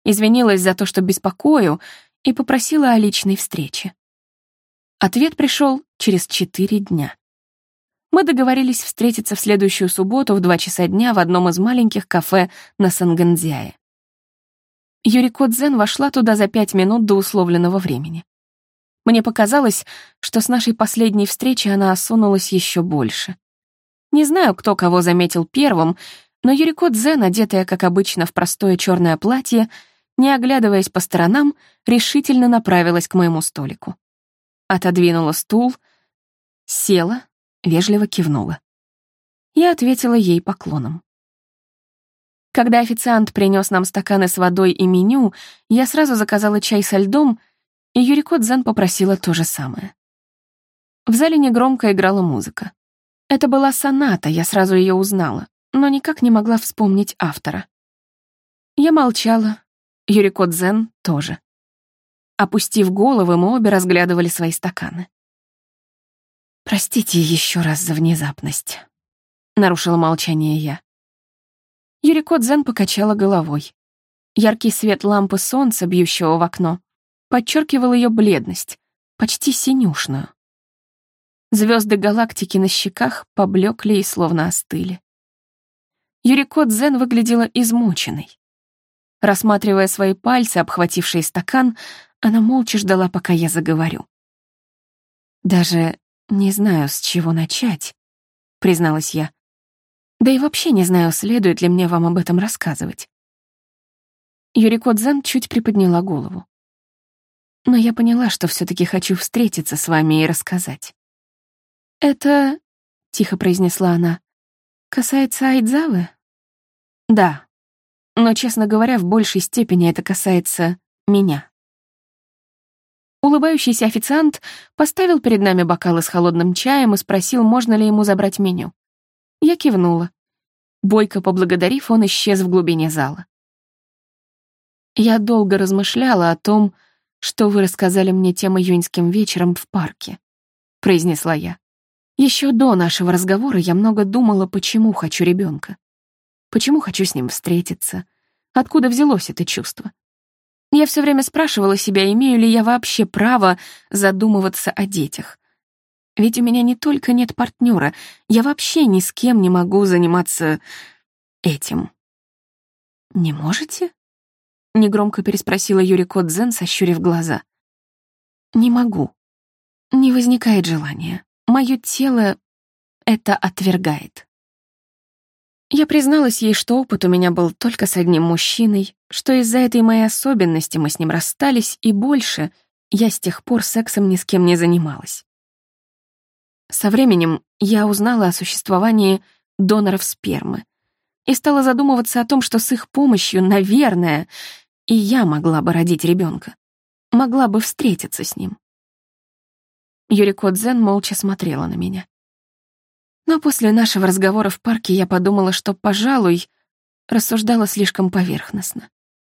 извинилась за то, что беспокою, и попросила о личной встрече. Ответ пришел через четыре дня. Мы договорились встретиться в следующую субботу в два часа дня в одном из маленьких кафе на Сангандзяе. Юрико Дзен вошла туда за пять минут до условленного времени. Мне показалось, что с нашей последней встречи она осунулась еще больше. Не знаю, кто кого заметил первым, но Юрико Дзен, одетая, как обычно, в простое черное платье, не оглядываясь по сторонам, решительно направилась к моему столику. Отодвинула стул, села, вежливо кивнула. Я ответила ей поклоном. Когда официант принес нам стаканы с водой и меню, я сразу заказала чай со льдом, и Юрико Дзен попросила то же самое. В зале негромко играла музыка. Это была соната, я сразу ее узнала, но никак не могла вспомнить автора. Я молчала, Юрико Дзен тоже. Опустив головы, мы обе разглядывали свои стаканы. «Простите еще раз за внезапность», — нарушила молчание я. Юрико Дзен покачала головой. Яркий свет лампы солнца, бьющего в окно, подчеркивал ее бледность, почти синюшную. Звезды галактики на щеках поблекли и словно остыли. Юрико Дзен выглядела измученной. Рассматривая свои пальцы, обхватившие стакан, она молча ждала, пока я заговорю. «Даже не знаю, с чего начать», — призналась я. Да и вообще не знаю, следует ли мне вам об этом рассказывать. Юрико Дзен чуть приподняла голову. Но я поняла, что все таки хочу встретиться с вами и рассказать. «Это...» — тихо произнесла она. «Касается Айдзавы?» «Да. Но, честно говоря, в большей степени это касается меня». Улыбающийся официант поставил перед нами бокалы с холодным чаем и спросил, можно ли ему забрать меню. Я кивнула. Бойко поблагодарив, он исчез в глубине зала. Я долго размышляла о том, что вы рассказали мне тем июньским вечером в парке, произнесла я. Еще до нашего разговора я много думала, почему хочу ребенка. Почему хочу с ним встретиться? Откуда взялось это чувство? Я все время спрашивала себя, имею ли я вообще право задумываться о детях. Ведь у меня не только нет партнера, я вообще ни с кем не могу заниматься этим. «Не можете?» — негромко переспросила Юрико Дзен, сощурив глаза. «Не могу. Не возникает желания. Мое тело это отвергает». Я призналась ей, что опыт у меня был только с одним мужчиной, что из-за этой моей особенности мы с ним расстались, и больше я с тех пор сексом ни с кем не занималась. Со временем я узнала о существовании доноров спермы и стала задумываться о том, что с их помощью, наверное, и я могла бы родить ребенка, могла бы встретиться с ним. Юрико Дзен молча смотрела на меня. Но после нашего разговора в парке я подумала, что, пожалуй, рассуждала слишком поверхностно.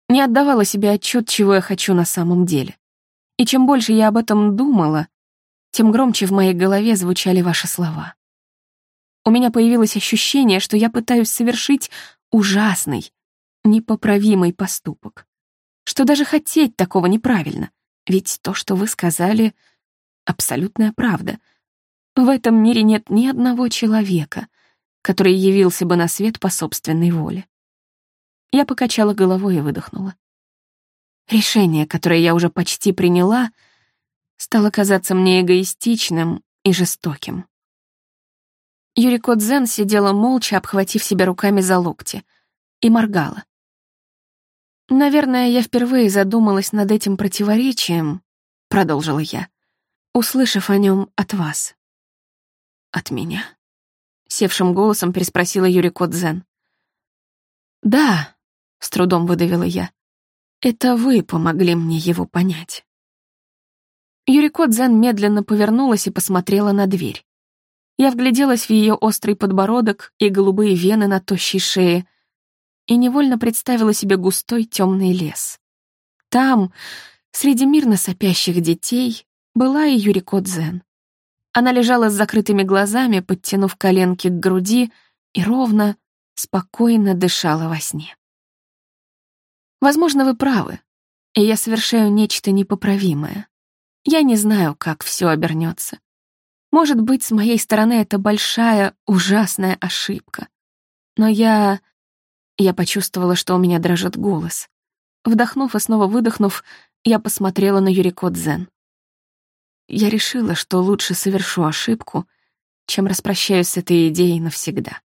Не отдавала себе отчет, чего я хочу на самом деле. И чем больше я об этом думала, тем громче в моей голове звучали ваши слова. У меня появилось ощущение, что я пытаюсь совершить ужасный, непоправимый поступок. Что даже хотеть такого неправильно, ведь то, что вы сказали, — абсолютная правда — в этом мире нет ни одного человека, который явился бы на свет по собственной воле. Я покачала головой и выдохнула. Решение, которое я уже почти приняла, стало казаться мне эгоистичным и жестоким. Юрико Дзен сидела молча, обхватив себя руками за локти, и моргала. «Наверное, я впервые задумалась над этим противоречием», — продолжила я, услышав о нем от вас. От меня? Севшим голосом переспросила Юрико Дзен. Да, с трудом выдавила я. Это вы помогли мне его понять. Юрико Дзен медленно повернулась и посмотрела на дверь. Я вгляделась в ее острый подбородок и голубые вены на тощей шее и невольно представила себе густой темный лес. Там, среди мирно сопящих детей, была и Юрико Дзен. Она лежала с закрытыми глазами, подтянув коленки к груди и ровно, спокойно дышала во сне. Возможно, вы правы, и я совершаю нечто непоправимое. Я не знаю, как все обернется. Может быть, с моей стороны это большая, ужасная ошибка. Но я... Я почувствовала, что у меня дрожит голос. Вдохнув и снова выдохнув, я посмотрела на Юрико Дзен. Я решила, что лучше совершу ошибку, чем распрощаюсь с этой идеей навсегда.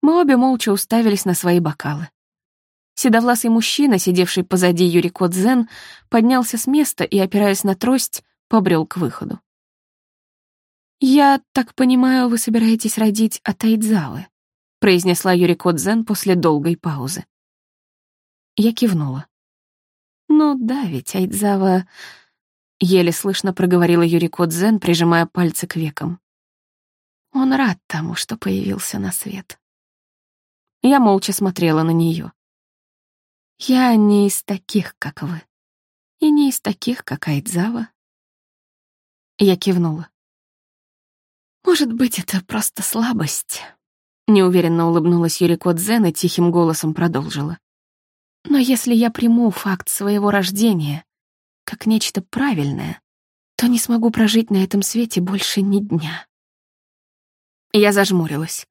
Мы обе молча уставились на свои бокалы. Седовласый мужчина, сидевший позади Юрико Дзен, поднялся с места и, опираясь на трость, побрел к выходу. «Я так понимаю, вы собираетесь родить от Айдзавы», произнесла Юрико Дзен после долгой паузы. Я кивнула. «Ну да, ведь Айдзава Еле слышно проговорила Юрико Дзен, прижимая пальцы к векам. Он рад тому, что появился на свет. Я молча смотрела на нее. Я не из таких, как вы. И не из таких, как Айдзава. Я кивнула. Может быть, это просто слабость. Неуверенно улыбнулась Юрико Дзен и тихим голосом продолжила. Но если я приму факт своего рождения как нечто правильное, то не смогу прожить на этом свете больше ни дня. Я зажмурилась.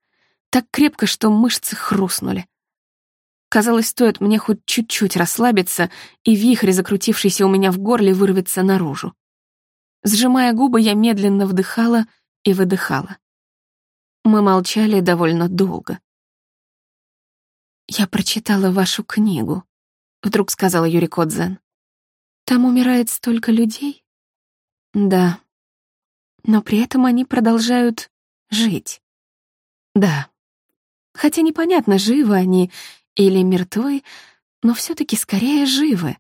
Так крепко, что мышцы хрустнули. Казалось, стоит мне хоть чуть-чуть расслабиться, и вихрь, закрутившийся у меня в горле, вырвется наружу. Сжимая губы, я медленно вдыхала и выдыхала. Мы молчали довольно долго. «Я прочитала вашу книгу», — вдруг сказала Юрий Кодзен. Там умирает столько людей? Да. Но при этом они продолжают жить. Да. Хотя непонятно, живы они или мертвы, но все-таки скорее живы.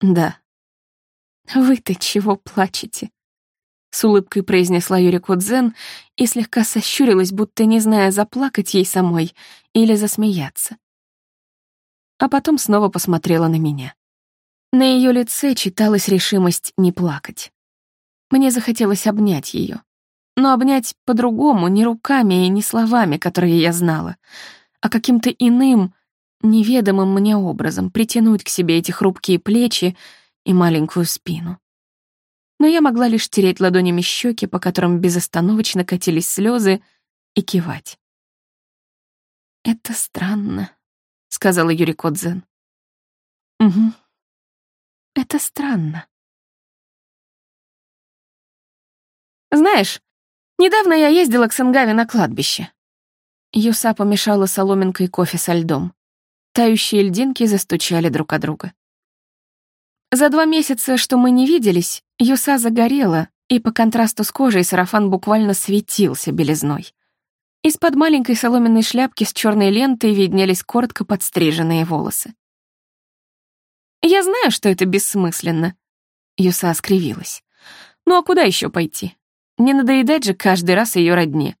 Да. Вы-то чего плачете? с улыбкой произнесла Юрико Дзен и слегка сощурилась, будто не зная, заплакать ей самой или засмеяться. А потом снова посмотрела на меня. На ее лице читалась решимость не плакать. Мне захотелось обнять ее. Но обнять по-другому, не руками и не словами, которые я знала, а каким-то иным, неведомым мне образом притянуть к себе эти хрупкие плечи и маленькую спину но я могла лишь тереть ладонями щеки, по которым безостановочно катились слезы, и кивать. «Это странно», — сказала Юрий Кодзен. «Угу. Это странно». «Знаешь, недавно я ездила к Сангаве на кладбище». Юса помешала соломинкой кофе со льдом. Тающие льдинки застучали друг о друга. За два месяца, что мы не виделись, Юса загорела, и по контрасту с кожей сарафан буквально светился белизной. Из-под маленькой соломенной шляпки с черной лентой виднелись коротко подстриженные волосы. «Я знаю, что это бессмысленно», — Юса скривилась. «Ну а куда еще пойти? Не надоедать же каждый раз ее родне.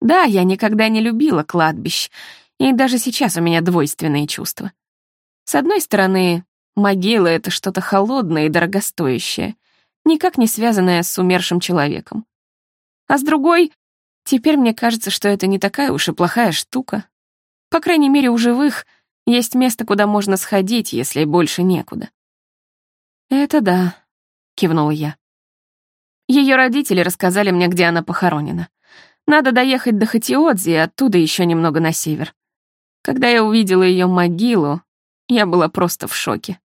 Да, я никогда не любила кладбищ, и даже сейчас у меня двойственные чувства. С одной стороны, Могила — это что-то холодное и дорогостоящее, никак не связанное с умершим человеком. А с другой, теперь мне кажется, что это не такая уж и плохая штука. По крайней мере, у живых есть место, куда можно сходить, если больше некуда. «Это да», — кивнула я. Ее родители рассказали мне, где она похоронена. Надо доехать до Хатиодзи и оттуда еще немного на север. Когда я увидела ее могилу, я была просто в шоке.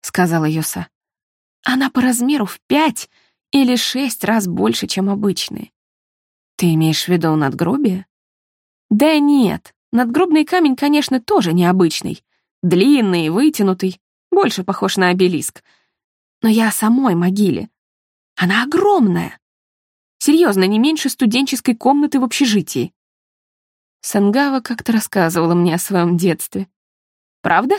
— сказала Юса. «Она по размеру в пять или шесть раз больше, чем обычные». «Ты имеешь в виду надгробие?» «Да нет, надгробный камень, конечно, тоже необычный. Длинный, вытянутый, больше похож на обелиск. Но я о самой могиле. Она огромная. Серьезно, не меньше студенческой комнаты в общежитии. Сангава как-то рассказывала мне о своем детстве. «Правда?»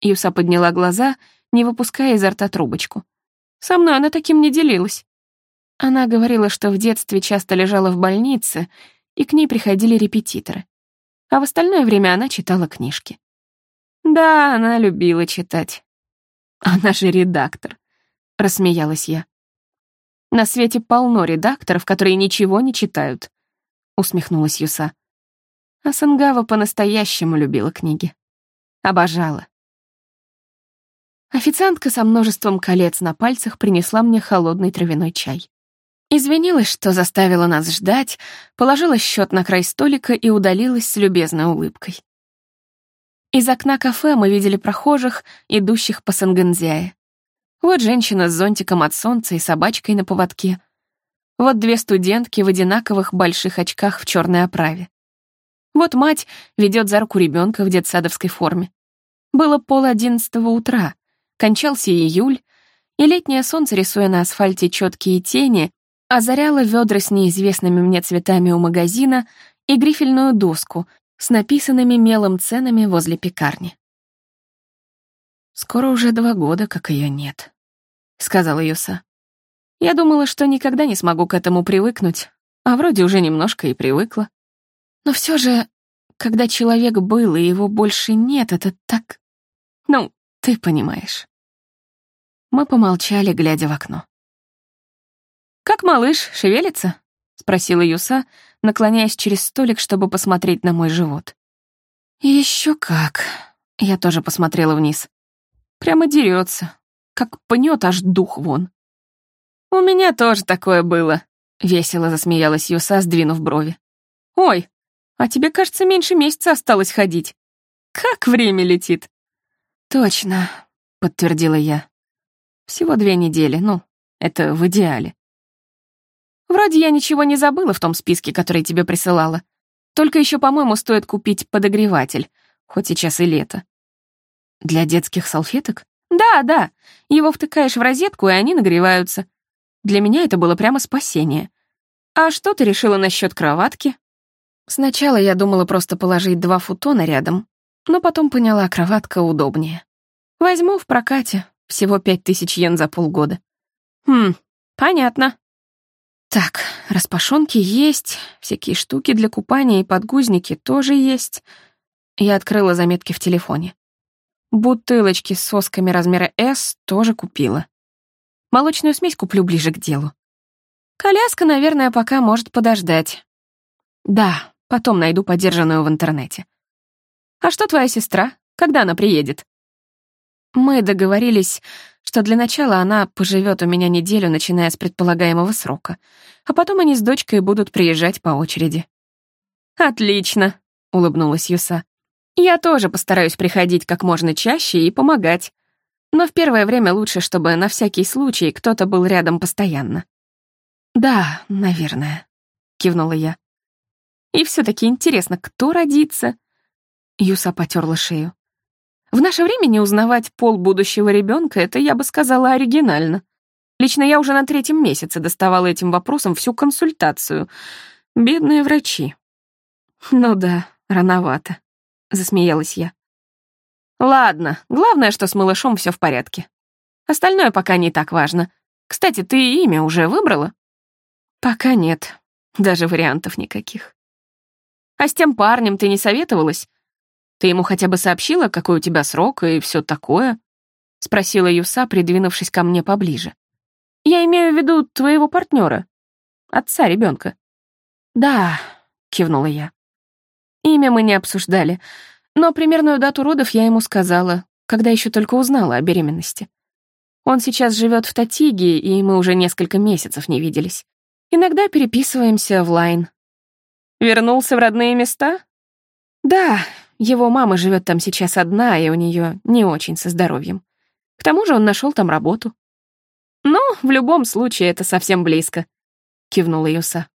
Юса подняла глаза не выпуская изо рта трубочку. Со мной она таким не делилась. Она говорила, что в детстве часто лежала в больнице, и к ней приходили репетиторы. А в остальное время она читала книжки. Да, она любила читать. Она же редактор, рассмеялась я. На свете полно редакторов, которые ничего не читают, усмехнулась Юса. А Сангава по-настоящему любила книги. Обожала. Официантка со множеством колец на пальцах принесла мне холодный травяной чай. Извинилась, что заставила нас ждать, положила счет на край столика и удалилась с любезной улыбкой. Из окна кафе мы видели прохожих, идущих по Сангензяе. Вот женщина с зонтиком от солнца и собачкой на поводке. Вот две студентки в одинаковых больших очках в черной оправе. Вот мать ведет за руку ребенка в детсадовской форме. Было пол одиннадцатого утра. Кончался июль, и летнее солнце, рисуя на асфальте четкие тени, озаряло ведра с неизвестными мне цветами у магазина и грифельную доску с написанными мелом ценами возле пекарни. «Скоро уже два года, как ее нет», — сказала Юса. «Я думала, что никогда не смогу к этому привыкнуть, а вроде уже немножко и привыкла. Но все же, когда человек был и его больше нет, это так... Ну, ты понимаешь». Мы помолчали, глядя в окно. «Как малыш, шевелится?» — спросила Юса, наклоняясь через столик, чтобы посмотреть на мой живот. Еще как!» — я тоже посмотрела вниз. «Прямо дерется, как пнет аж дух вон». «У меня тоже такое было», — весело засмеялась Юса, сдвинув брови. «Ой, а тебе, кажется, меньше месяца осталось ходить. Как время летит!» «Точно», — подтвердила я. Всего две недели, ну, это в идеале. Вроде я ничего не забыла в том списке, который тебе присылала. Только еще, по-моему, стоит купить подогреватель, хоть сейчас и лето. Для детских салфеток? Да, да. Его втыкаешь в розетку, и они нагреваются. Для меня это было прямо спасение. А что ты решила насчет кроватки? Сначала я думала просто положить два футона рядом, но потом поняла, кроватка удобнее. Возьму в прокате, всего пять тысяч йен за полгода. Хм, понятно, Так, распашонки есть, всякие штуки для купания и подгузники тоже есть. Я открыла заметки в телефоне. Бутылочки с сосками размера S тоже купила. Молочную смесь куплю ближе к делу. Коляска, наверное, пока может подождать. Да, потом найду подержанную в интернете. А что твоя сестра? Когда она приедет? Мы договорились, что для начала она поживет у меня неделю, начиная с предполагаемого срока, а потом они с дочкой будут приезжать по очереди. «Отлично», — улыбнулась Юса. «Я тоже постараюсь приходить как можно чаще и помогать. Но в первое время лучше, чтобы на всякий случай кто-то был рядом постоянно». «Да, наверное», — кивнула я. «И все таки интересно, кто родится?» Юса потерла шею. В наше время не узнавать пол будущего ребенка это, я бы сказала, оригинально. Лично я уже на третьем месяце доставала этим вопросом всю консультацию. Бедные врачи. Ну да, рановато, засмеялась я. Ладно, главное, что с малышом все в порядке. Остальное пока не так важно. Кстати, ты имя уже выбрала? Пока нет, даже вариантов никаких. А с тем парнем ты не советовалась? Ты ему хотя бы сообщила, какой у тебя срок и все такое?» — спросила Юса, придвинувшись ко мне поближе. «Я имею в виду твоего партнера, отца ребенка. «Да», — кивнула я. Имя мы не обсуждали, но примерную дату родов я ему сказала, когда еще только узнала о беременности. Он сейчас живет в Татиге, и мы уже несколько месяцев не виделись. Иногда переписываемся в лайн. Вернулся в родные места? Да, его мама живет там сейчас одна, и у нее не очень со здоровьем. К тому же он нашел там работу. «Ну, в любом случае, это совсем близко», — кивнула Юса.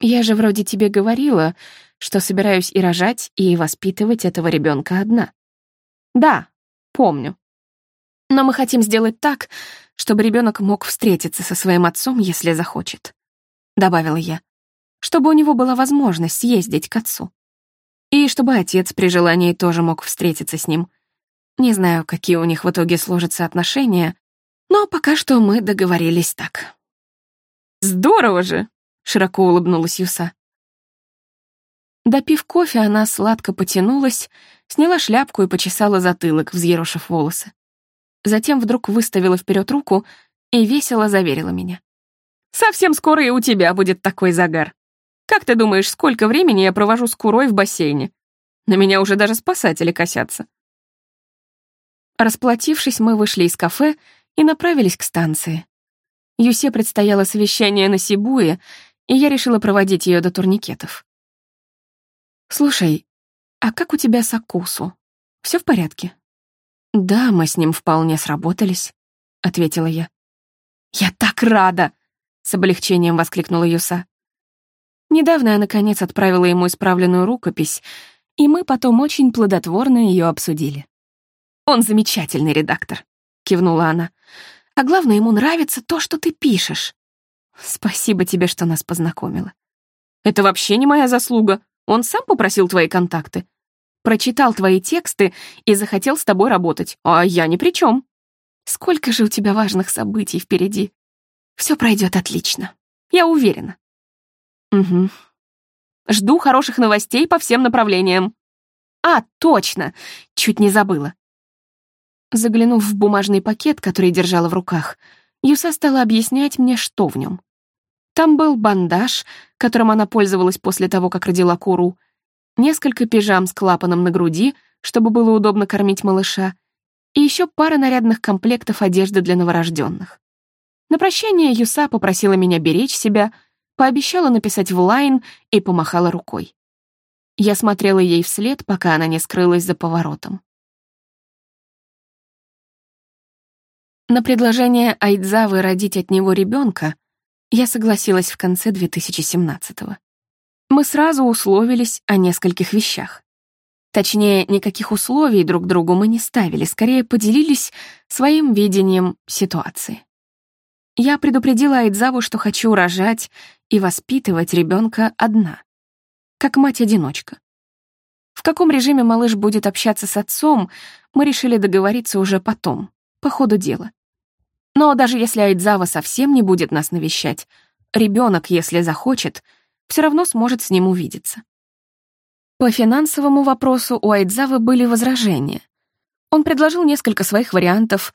«Я же вроде тебе говорила, что собираюсь и рожать, и воспитывать этого ребенка одна». «Да, помню. Но мы хотим сделать так, чтобы ребенок мог встретиться со своим отцом, если захочет», — добавила я, «чтобы у него была возможность съездить к отцу». И чтобы отец при желании тоже мог встретиться с ним. Не знаю, какие у них в итоге сложатся отношения, но пока что мы договорились так. «Здорово же!» — широко улыбнулась Юса. Допив кофе, она сладко потянулась, сняла шляпку и почесала затылок, взъерошив волосы. Затем вдруг выставила вперед руку и весело заверила меня. «Совсем скоро и у тебя будет такой загар. Как ты думаешь, сколько времени я провожу с курой в бассейне? На меня уже даже спасатели косятся. Расплатившись, мы вышли из кафе и направились к станции. Юсе предстояло совещание на Сибуе, и я решила проводить ее до турникетов. «Слушай, а как у тебя с Акусу? Все в порядке?» «Да, мы с ним вполне сработались», — ответила я. «Я так рада!» — с облегчением воскликнула Юса. Недавно я, наконец, отправила ему исправленную рукопись, и мы потом очень плодотворно ее обсудили. «Он замечательный редактор», — кивнула она. «А главное, ему нравится то, что ты пишешь. Спасибо тебе, что нас познакомила». «Это вообще не моя заслуга. Он сам попросил твои контакты. Прочитал твои тексты и захотел с тобой работать, а я ни при чем. Сколько же у тебя важных событий впереди. Все пройдет отлично. Я уверена. Угу. Жду хороших новостей по всем направлениям. А, точно! Чуть не забыла. Заглянув в бумажный пакет, который держала в руках, Юса стала объяснять мне, что в нем. Там был бандаж, которым она пользовалась после того, как родила Куру, несколько пижам с клапаном на груди, чтобы было удобно кормить малыша, и еще пара нарядных комплектов одежды для новорожденных. На прощание Юса попросила меня беречь себя — пообещала написать в лайн и помахала рукой. Я смотрела ей вслед, пока она не скрылась за поворотом. На предложение Айдзавы родить от него ребенка я согласилась в конце 2017-го. Мы сразу условились о нескольких вещах. Точнее, никаких условий друг другу мы не ставили, скорее поделились своим видением ситуации. Я предупредила Айдзаву, что хочу рожать и воспитывать ребенка одна, как мать-одиночка. В каком режиме малыш будет общаться с отцом, мы решили договориться уже потом, по ходу дела. Но даже если Айдзава совсем не будет нас навещать, ребенок, если захочет, все равно сможет с ним увидеться. По финансовому вопросу у Айдзавы были возражения. Он предложил несколько своих вариантов,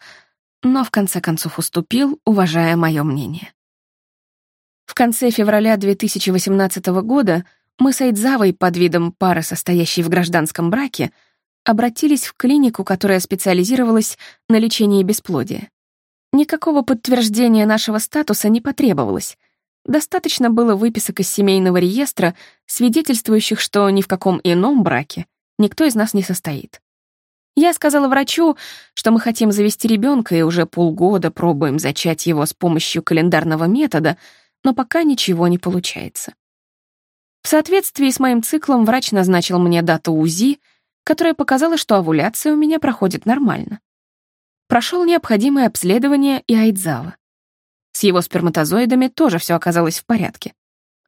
но в конце концов уступил, уважая мое мнение. В конце февраля 2018 года мы с Айдзавой под видом пары, состоящей в гражданском браке, обратились в клинику, которая специализировалась на лечении бесплодия. Никакого подтверждения нашего статуса не потребовалось — Достаточно было выписок из семейного реестра, свидетельствующих, что ни в каком ином браке никто из нас не состоит. Я сказала врачу, что мы хотим завести ребенка и уже полгода пробуем зачать его с помощью календарного метода, но пока ничего не получается. В соответствии с моим циклом врач назначил мне дату УЗИ, которая показала, что овуляция у меня проходит нормально. Прошел необходимое обследование и Айдзава. С его сперматозоидами тоже все оказалось в порядке.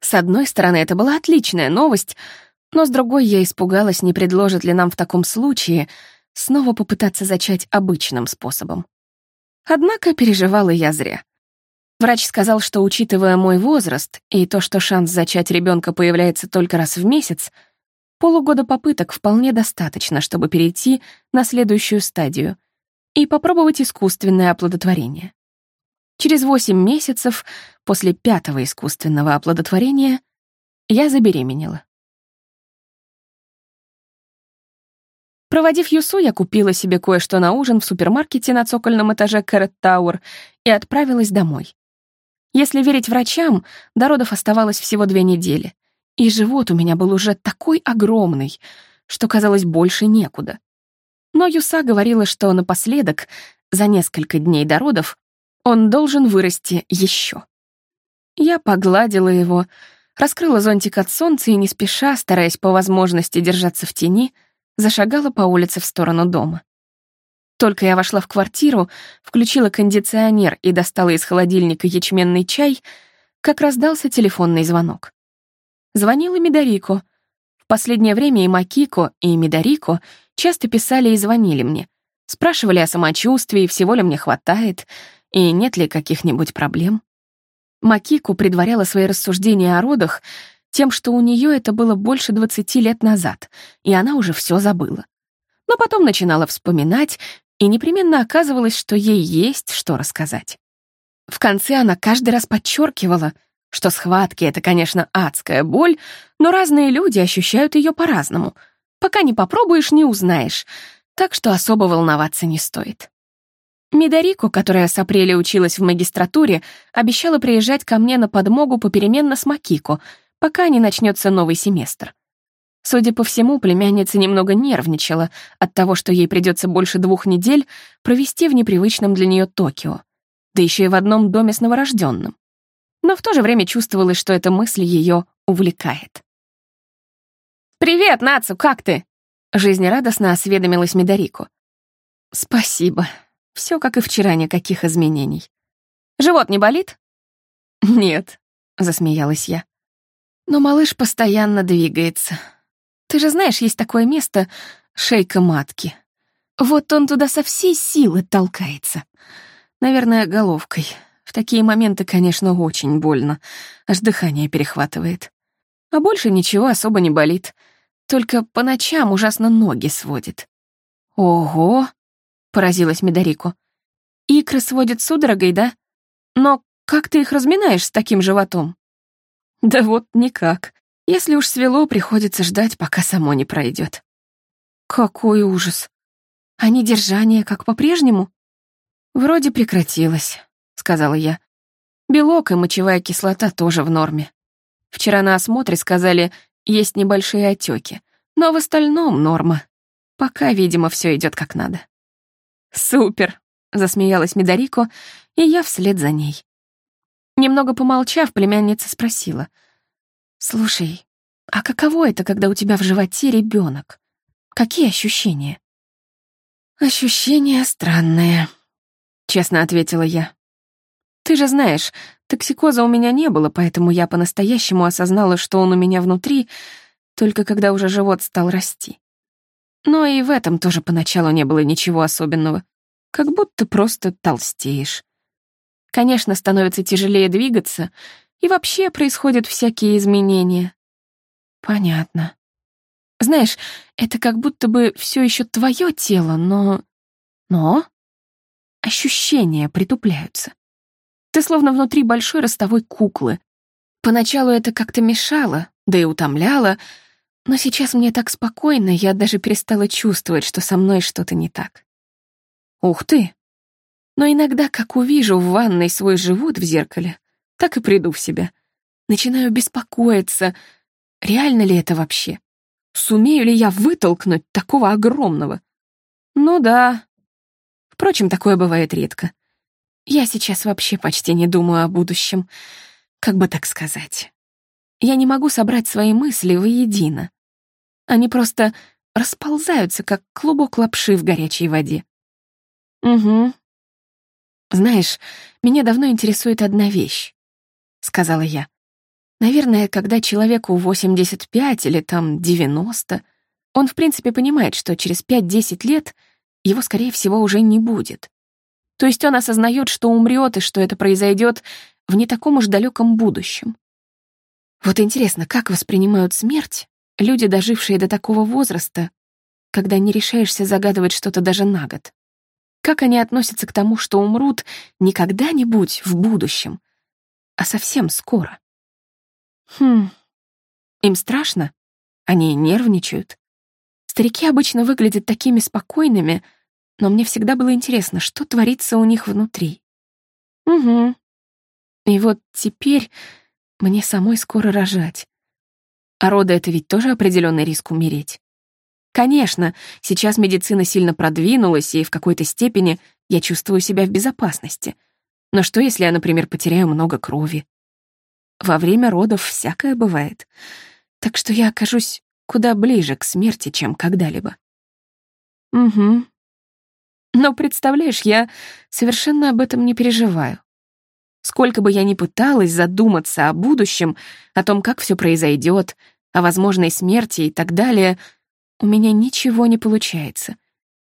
С одной стороны, это была отличная новость, но с другой я испугалась, не предложит ли нам в таком случае снова попытаться зачать обычным способом. Однако переживала я зря. Врач сказал, что, учитывая мой возраст и то, что шанс зачать ребенка появляется только раз в месяц, полугода попыток вполне достаточно, чтобы перейти на следующую стадию и попробовать искусственное оплодотворение. Через восемь месяцев после пятого искусственного оплодотворения я забеременела. Проводив Юсу, я купила себе кое-что на ужин в супермаркете на цокольном этаже Кэррот Тауэр и отправилась домой. Если верить врачам, до родов оставалось всего две недели, и живот у меня был уже такой огромный, что казалось больше некуда. Но Юса говорила, что напоследок, за несколько дней до родов, он должен вырасти еще. Я погладила его, раскрыла зонтик от солнца и не спеша, стараясь по возможности держаться в тени, зашагала по улице в сторону дома. Только я вошла в квартиру, включила кондиционер и достала из холодильника ячменный чай, как раздался телефонный звонок. Звонила Мидарико. В последнее время и Макико, и Мидарико часто писали и звонили мне. Спрашивали о самочувствии, всего ли мне хватает — и нет ли каких-нибудь проблем? Макику предваряла свои рассуждения о родах тем, что у нее это было больше 20 лет назад, и она уже все забыла. Но потом начинала вспоминать, и непременно оказывалось, что ей есть что рассказать. В конце она каждый раз подчеркивала, что схватки — это, конечно, адская боль, но разные люди ощущают ее по-разному. Пока не попробуешь, не узнаешь, так что особо волноваться не стоит. Мидарико, которая с апреля училась в магистратуре, обещала приезжать ко мне на подмогу попеременно с Макико, пока не начнется новый семестр. Судя по всему, племянница немного нервничала от того, что ей придется больше двух недель провести в непривычном для нее Токио, да еще и в одном доме с новорожденным. Но в то же время чувствовалось, что эта мысль ее увлекает. «Привет, Нацу, как ты?» Жизнерадостно осведомилась Мидарико. «Спасибо», все как и вчера, никаких изменений. Живот не болит? Нет, засмеялась я. Но малыш постоянно двигается. Ты же знаешь, есть такое место — шейка матки. Вот он туда со всей силы толкается. Наверное, головкой. В такие моменты, конечно, очень больно. Аж дыхание перехватывает. А больше ничего особо не болит. Только по ночам ужасно ноги сводит. Ого! поразилась Медорико. «Икры сводят судорогой, да? Но как ты их разминаешь с таким животом?» «Да вот никак. Если уж свело, приходится ждать, пока само не пройдет. «Какой ужас! А недержание как по-прежнему?» «Вроде прекратилось», — сказала я. «Белок и мочевая кислота тоже в норме. Вчера на осмотре сказали, есть небольшие отеки, но в остальном норма. Пока, видимо, все идет как надо». «Супер!» — засмеялась Медорико, и я вслед за ней. Немного помолчав, племянница спросила. «Слушай, а каково это, когда у тебя в животе ребенок? Какие ощущения?» «Ощущения странные», — честно ответила я. «Ты же знаешь, токсикоза у меня не было, поэтому я по-настоящему осознала, что он у меня внутри, только когда уже живот стал расти. Но и в этом тоже поначалу не было ничего особенного. Как будто просто толстеешь. Конечно, становится тяжелее двигаться, И вообще происходят всякие изменения. Понятно. Знаешь, это как будто бы все еще твое тело, но... Но ощущения притупляются. Ты словно внутри большой ростовой куклы. Поначалу это как-то мешало, да и утомляло, но сейчас мне так спокойно, я даже перестала чувствовать, что со мной что-то не так. Ух ты! Но иногда, как увижу в ванной свой живот в зеркале, так и приду в себя. Начинаю беспокоиться, реально ли это вообще? Сумею ли я вытолкнуть такого огромного? Ну да. Впрочем, такое бывает редко. Я сейчас вообще почти не думаю о будущем. Как бы так сказать. Я не могу собрать свои мысли воедино. Они просто расползаются, как клубок лапши в горячей воде. Угу. Знаешь, меня давно интересует одна вещь, сказала я. Наверное, когда человеку 85 или там 90, он в принципе понимает, что через 5-10 лет его, скорее всего, уже не будет. То есть он осознает, что умрет и что это произойдет в не таком уж далеком будущем. Вот интересно, как воспринимают смерть люди, дожившие до такого возраста, когда не решаешься загадывать что-то даже на год? Как они относятся к тому, что умрут не когда-нибудь в будущем, а совсем скоро? Хм, им страшно? Они нервничают? Старики обычно выглядят такими спокойными, но мне всегда было интересно, что творится у них внутри. Угу. И вот теперь мне самой скоро рожать. А роды — это ведь тоже определенный риск умереть. Конечно, сейчас медицина сильно продвинулась, и в какой-то степени я чувствую себя в безопасности. Но что, если я, например, потеряю много крови? Во время родов всякое бывает. Так что я окажусь куда ближе к смерти, чем когда-либо. Угу. Но, представляешь, я совершенно об этом не переживаю. Сколько бы я ни пыталась задуматься о будущем, о том, как все произойдет, о возможной смерти и так далее, у меня ничего не получается.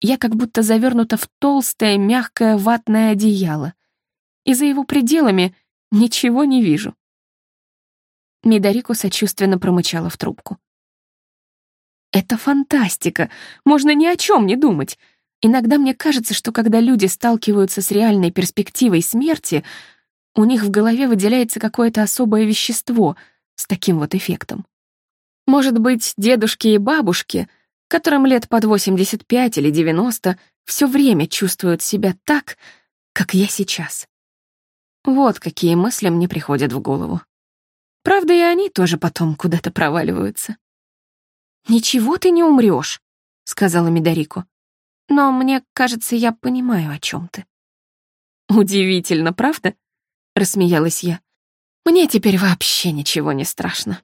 Я как будто завернута в толстое, мягкое ватное одеяло. И за его пределами ничего не вижу. Мидарику сочувственно промычала в трубку. «Это фантастика! Можно ни о чем не думать!» Иногда мне кажется, что когда люди сталкиваются с реальной перспективой смерти, у них в голове выделяется какое-то особое вещество с таким вот эффектом. Может быть, дедушки и бабушки, которым лет под 85 или 90, все время чувствуют себя так, как я сейчас. Вот какие мысли мне приходят в голову. Правда, и они тоже потом куда-то проваливаются. «Ничего ты не умрешь, сказала Мидарико. Но мне кажется, я понимаю, о чем ты. Удивительно, правда? Рассмеялась я. Мне теперь вообще ничего не страшно.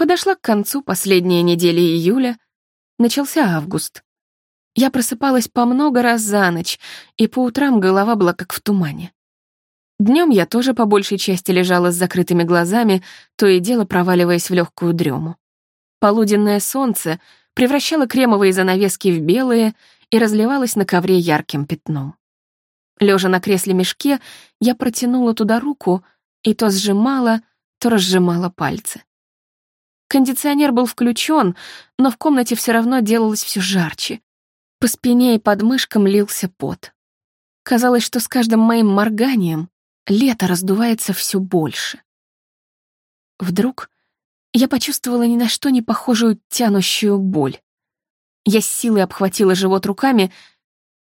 Подошла к концу последняя неделя июля, начался август. Я просыпалась по много раз за ночь, и по утрам голова была как в тумане. Днем я тоже по большей части лежала с закрытыми глазами, то и дело проваливаясь в легкую дрему. Полуденное солнце превращало кремовые занавески в белые и разливалось на ковре ярким пятном. Лежа на кресле-мешке, я протянула туда руку и то сжимала, то разжимала пальцы. Кондиционер был включен, но в комнате все равно делалось все жарче. По спине и подмышкам лился пот. Казалось, что с каждым моим морганием лето раздувается все больше. Вдруг я почувствовала ни на что не похожую тянущую боль. Я с силой обхватила живот руками,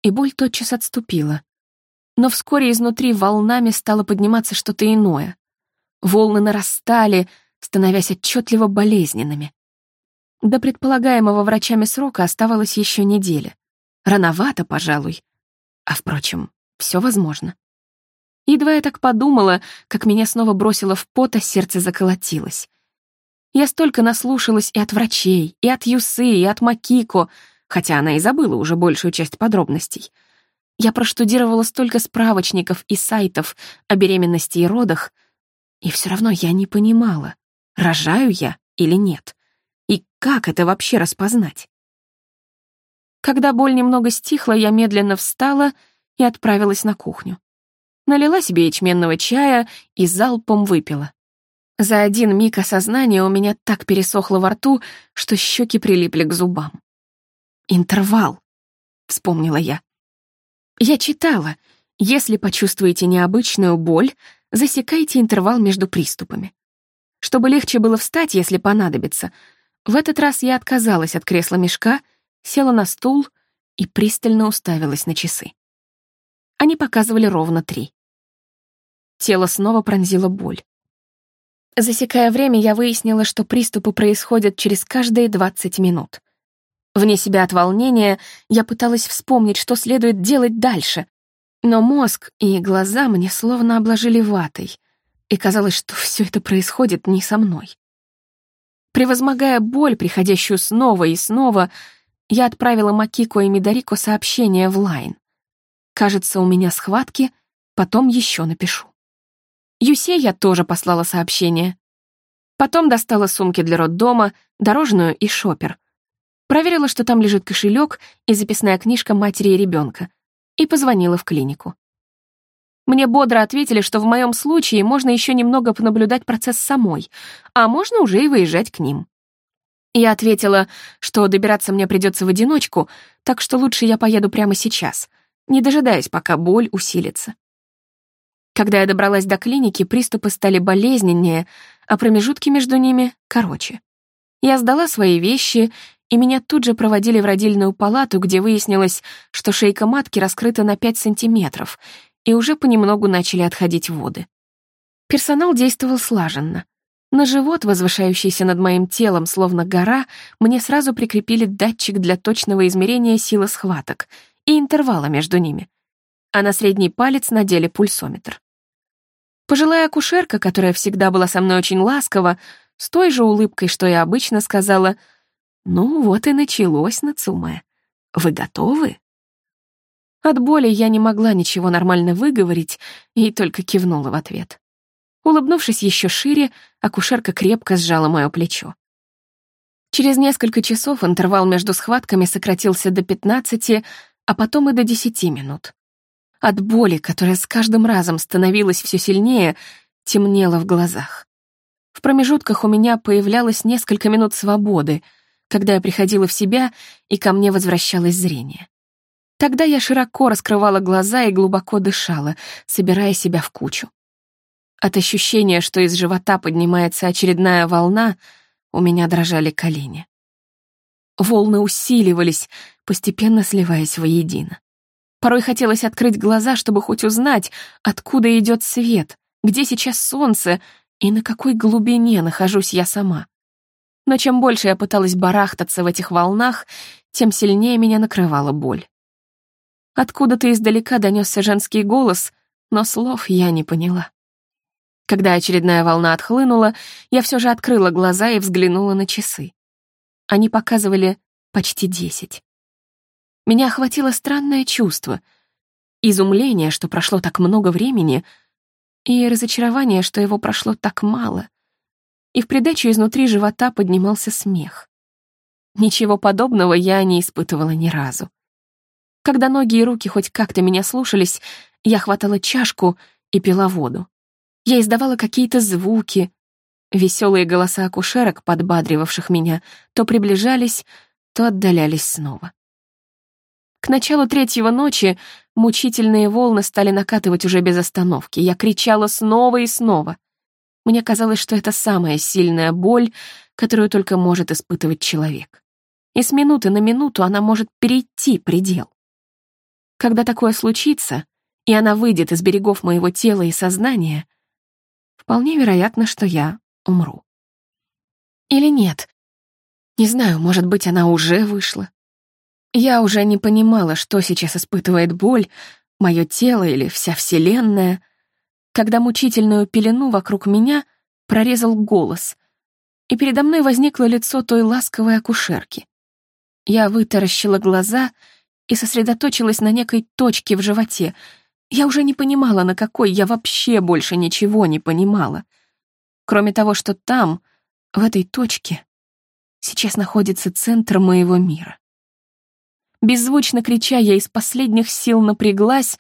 и боль тотчас отступила. Но вскоре изнутри волнами стало подниматься что-то иное. Волны нарастали, становясь отчетливо болезненными. До предполагаемого врачами срока оставалась еще неделя. Рановато, пожалуй. А, впрочем, все возможно. Едва я так подумала, как меня снова бросило в пот, а сердце заколотилось. Я столько наслушалась и от врачей, и от Юсы, и от Макико, хотя она и забыла уже большую часть подробностей. Я проштудировала столько справочников и сайтов о беременности и родах, и все равно я не понимала, рожаю я или нет, и как это вообще распознать. Когда боль немного стихла, я медленно встала и отправилась на кухню. налила себе ячменного чая и залпом выпила. За один миг осознания у меня так пересохло во рту, что щеки прилипли к зубам. «Интервал», — вспомнила я. Я читала, если почувствуете необычную боль, засекайте интервал между приступами. Чтобы легче было встать, если понадобится, в этот раз я отказалась от кресла мешка, села на стул и пристально уставилась на часы. Они показывали ровно три. Тело снова пронзило боль. Засекая время, я выяснила, что приступы происходят через каждые 20 минут. Вне себя от волнения я пыталась вспомнить, что следует делать дальше, но мозг и глаза мне словно обложили ватой, и казалось, что все это происходит не со мной. Превозмогая боль, приходящую снова и снова, я отправила Макико и Мидарико сообщение в Лайн. Кажется, у меня схватки, потом еще напишу. Юсе я тоже послала сообщение. Потом достала сумки для роддома, дорожную и шопер. Проверила, что там лежит кошелек и записная книжка матери и ребенка, и позвонила в клинику. Мне бодро ответили, что в моем случае можно еще немного понаблюдать процесс самой, а можно уже и выезжать к ним. Я ответила, что добираться мне придется в одиночку, так что лучше я поеду прямо сейчас, не дожидаясь, пока боль усилится. Когда я добралась до клиники, приступы стали болезненнее, а промежутки между ними — короче. Я сдала свои вещи, и меня тут же проводили в родильную палату, где выяснилось, что шейка матки раскрыта на 5 сантиметров, и уже понемногу начали отходить воды. Персонал действовал слаженно. На живот, возвышающийся над моим телом, словно гора, мне сразу прикрепили датчик для точного измерения силы схваток и интервала между ними, а на средний палец надели пульсометр. Пожилая акушерка, которая всегда была со мной очень ласкова, с той же улыбкой, что и обычно, сказала, «Ну вот и началось, Нацуме. Вы готовы?» От боли я не могла ничего нормально выговорить и только кивнула в ответ. Улыбнувшись еще шире, акушерка крепко сжала мое плечо. Через несколько часов интервал между схватками сократился до 15, а потом и до 10 минут. От боли, которая с каждым разом становилась все сильнее, темнело в глазах. В промежутках у меня появлялось несколько минут свободы, когда я приходила в себя, и ко мне возвращалось зрение. Тогда я широко раскрывала глаза и глубоко дышала, собирая себя в кучу. От ощущения, что из живота поднимается очередная волна, у меня дрожали колени. Волны усиливались, постепенно сливаясь воедино. Порой хотелось открыть глаза, чтобы хоть узнать, откуда идет свет, где сейчас солнце и на какой глубине нахожусь я сама. Но чем больше я пыталась барахтаться в этих волнах, тем сильнее меня накрывала боль. Откуда-то издалека донесся женский голос, но слов я не поняла. Когда очередная волна отхлынула, я все же открыла глаза и взглянула на часы. Они показывали почти десять. Меня охватило странное чувство. Изумление, что прошло так много времени, и разочарование, что его прошло так мало. И в придачу изнутри живота поднимался смех. Ничего подобного я не испытывала ни разу. Когда ноги и руки хоть как-то меня слушались, я хватала чашку и пила воду. Я издавала какие-то звуки. Веселые голоса акушерок, подбадривавших меня, то приближались, то отдалялись снова. К началу третьего ночи мучительные волны стали накатывать уже без остановки. Я кричала снова и снова. Мне казалось, что это самая сильная боль, которую только может испытывать человек. И с минуты на минуту она может перейти предел. Когда такое случится, и она выйдет из берегов моего тела и сознания, вполне вероятно, что я умру. Или нет. Не знаю, может быть, она уже вышла. Я уже не понимала, что сейчас испытывает боль, мое тело или вся Вселенная, когда мучительную пелену вокруг меня прорезал голос, и передо мной возникло лицо той ласковой акушерки. Я вытаращила глаза и сосредоточилась на некой точке в животе. Я уже не понимала, на какой, я вообще больше ничего не понимала. Кроме того, что там, в этой точке, сейчас находится центр моего мира. Беззвучно крича, я из последних сил напряглась,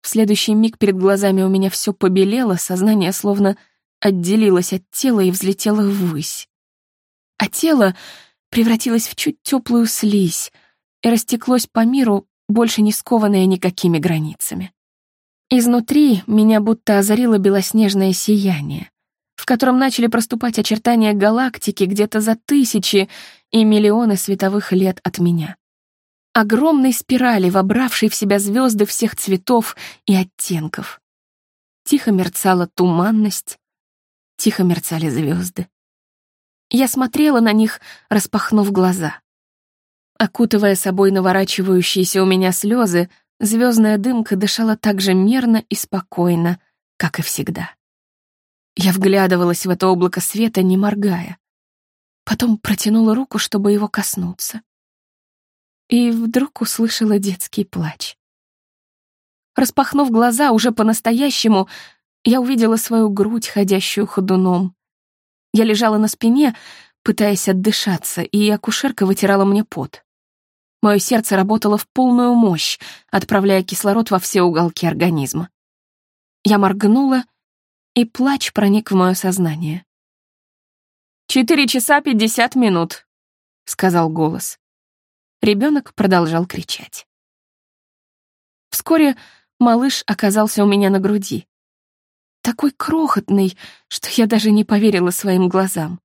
В следующий миг перед глазами у меня все побелело, сознание словно отделилось от тела и взлетело ввысь. А тело превратилось в чуть теплую слизь и растеклось по миру, больше не скованное никакими границами. Изнутри меня будто озарило белоснежное сияние, в котором начали проступать очертания галактики где-то за тысячи и миллионы световых лет от меня. Огромной спирали, вобравшей в себя звезды всех цветов и оттенков. Тихо мерцала туманность, тихо мерцали звезды. Я смотрела на них, распахнув глаза. Окутывая собой наворачивающиеся у меня слезы, звездная дымка дышала так же мерно и спокойно, как и всегда. Я вглядывалась в это облако света, не моргая. Потом протянула руку, чтобы его коснуться. И вдруг услышала детский плач. Распахнув глаза уже по-настоящему, я увидела свою грудь, ходящую ходуном. Я лежала на спине, пытаясь отдышаться, и акушерка вытирала мне пот. Мое сердце работало в полную мощь, отправляя кислород во все уголки организма. Я моргнула, и плач проник в мое сознание. «Четыре часа пятьдесят минут», — сказал голос. Ребенок продолжал кричать. Вскоре малыш оказался у меня на груди. Такой крохотный, что я даже не поверила своим глазам.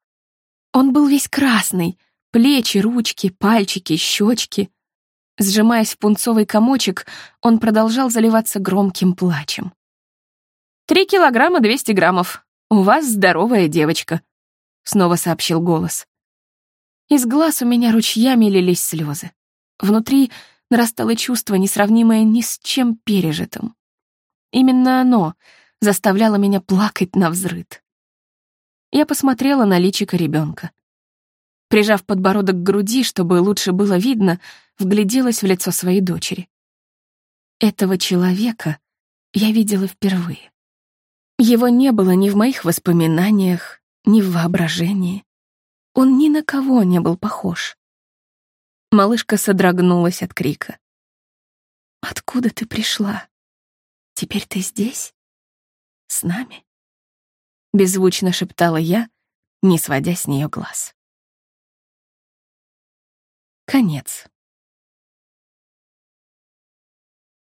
Он был весь красный, Плечи, ручки, пальчики, щечки. Сжимаясь в пунцовый комочек, он продолжал заливаться громким плачем. «Три килограмма двести граммов. У вас здоровая девочка», — снова сообщил голос. Из глаз у меня ручьями лились слезы. Внутри нарастало чувство, несравнимое ни с чем пережитым. Именно оно заставляло меня плакать на взрыд. Я посмотрела на личико ребенка. Прижав подбородок к груди, чтобы лучше было видно, вгляделась в лицо своей дочери. Этого человека я видела впервые. Его не было ни в моих воспоминаниях, ни в воображении. Он ни на кого не был похож. Малышка содрогнулась от крика. «Откуда ты пришла? Теперь ты здесь? С нами?» Беззвучно шептала я, не сводя с нее глаз. Конец.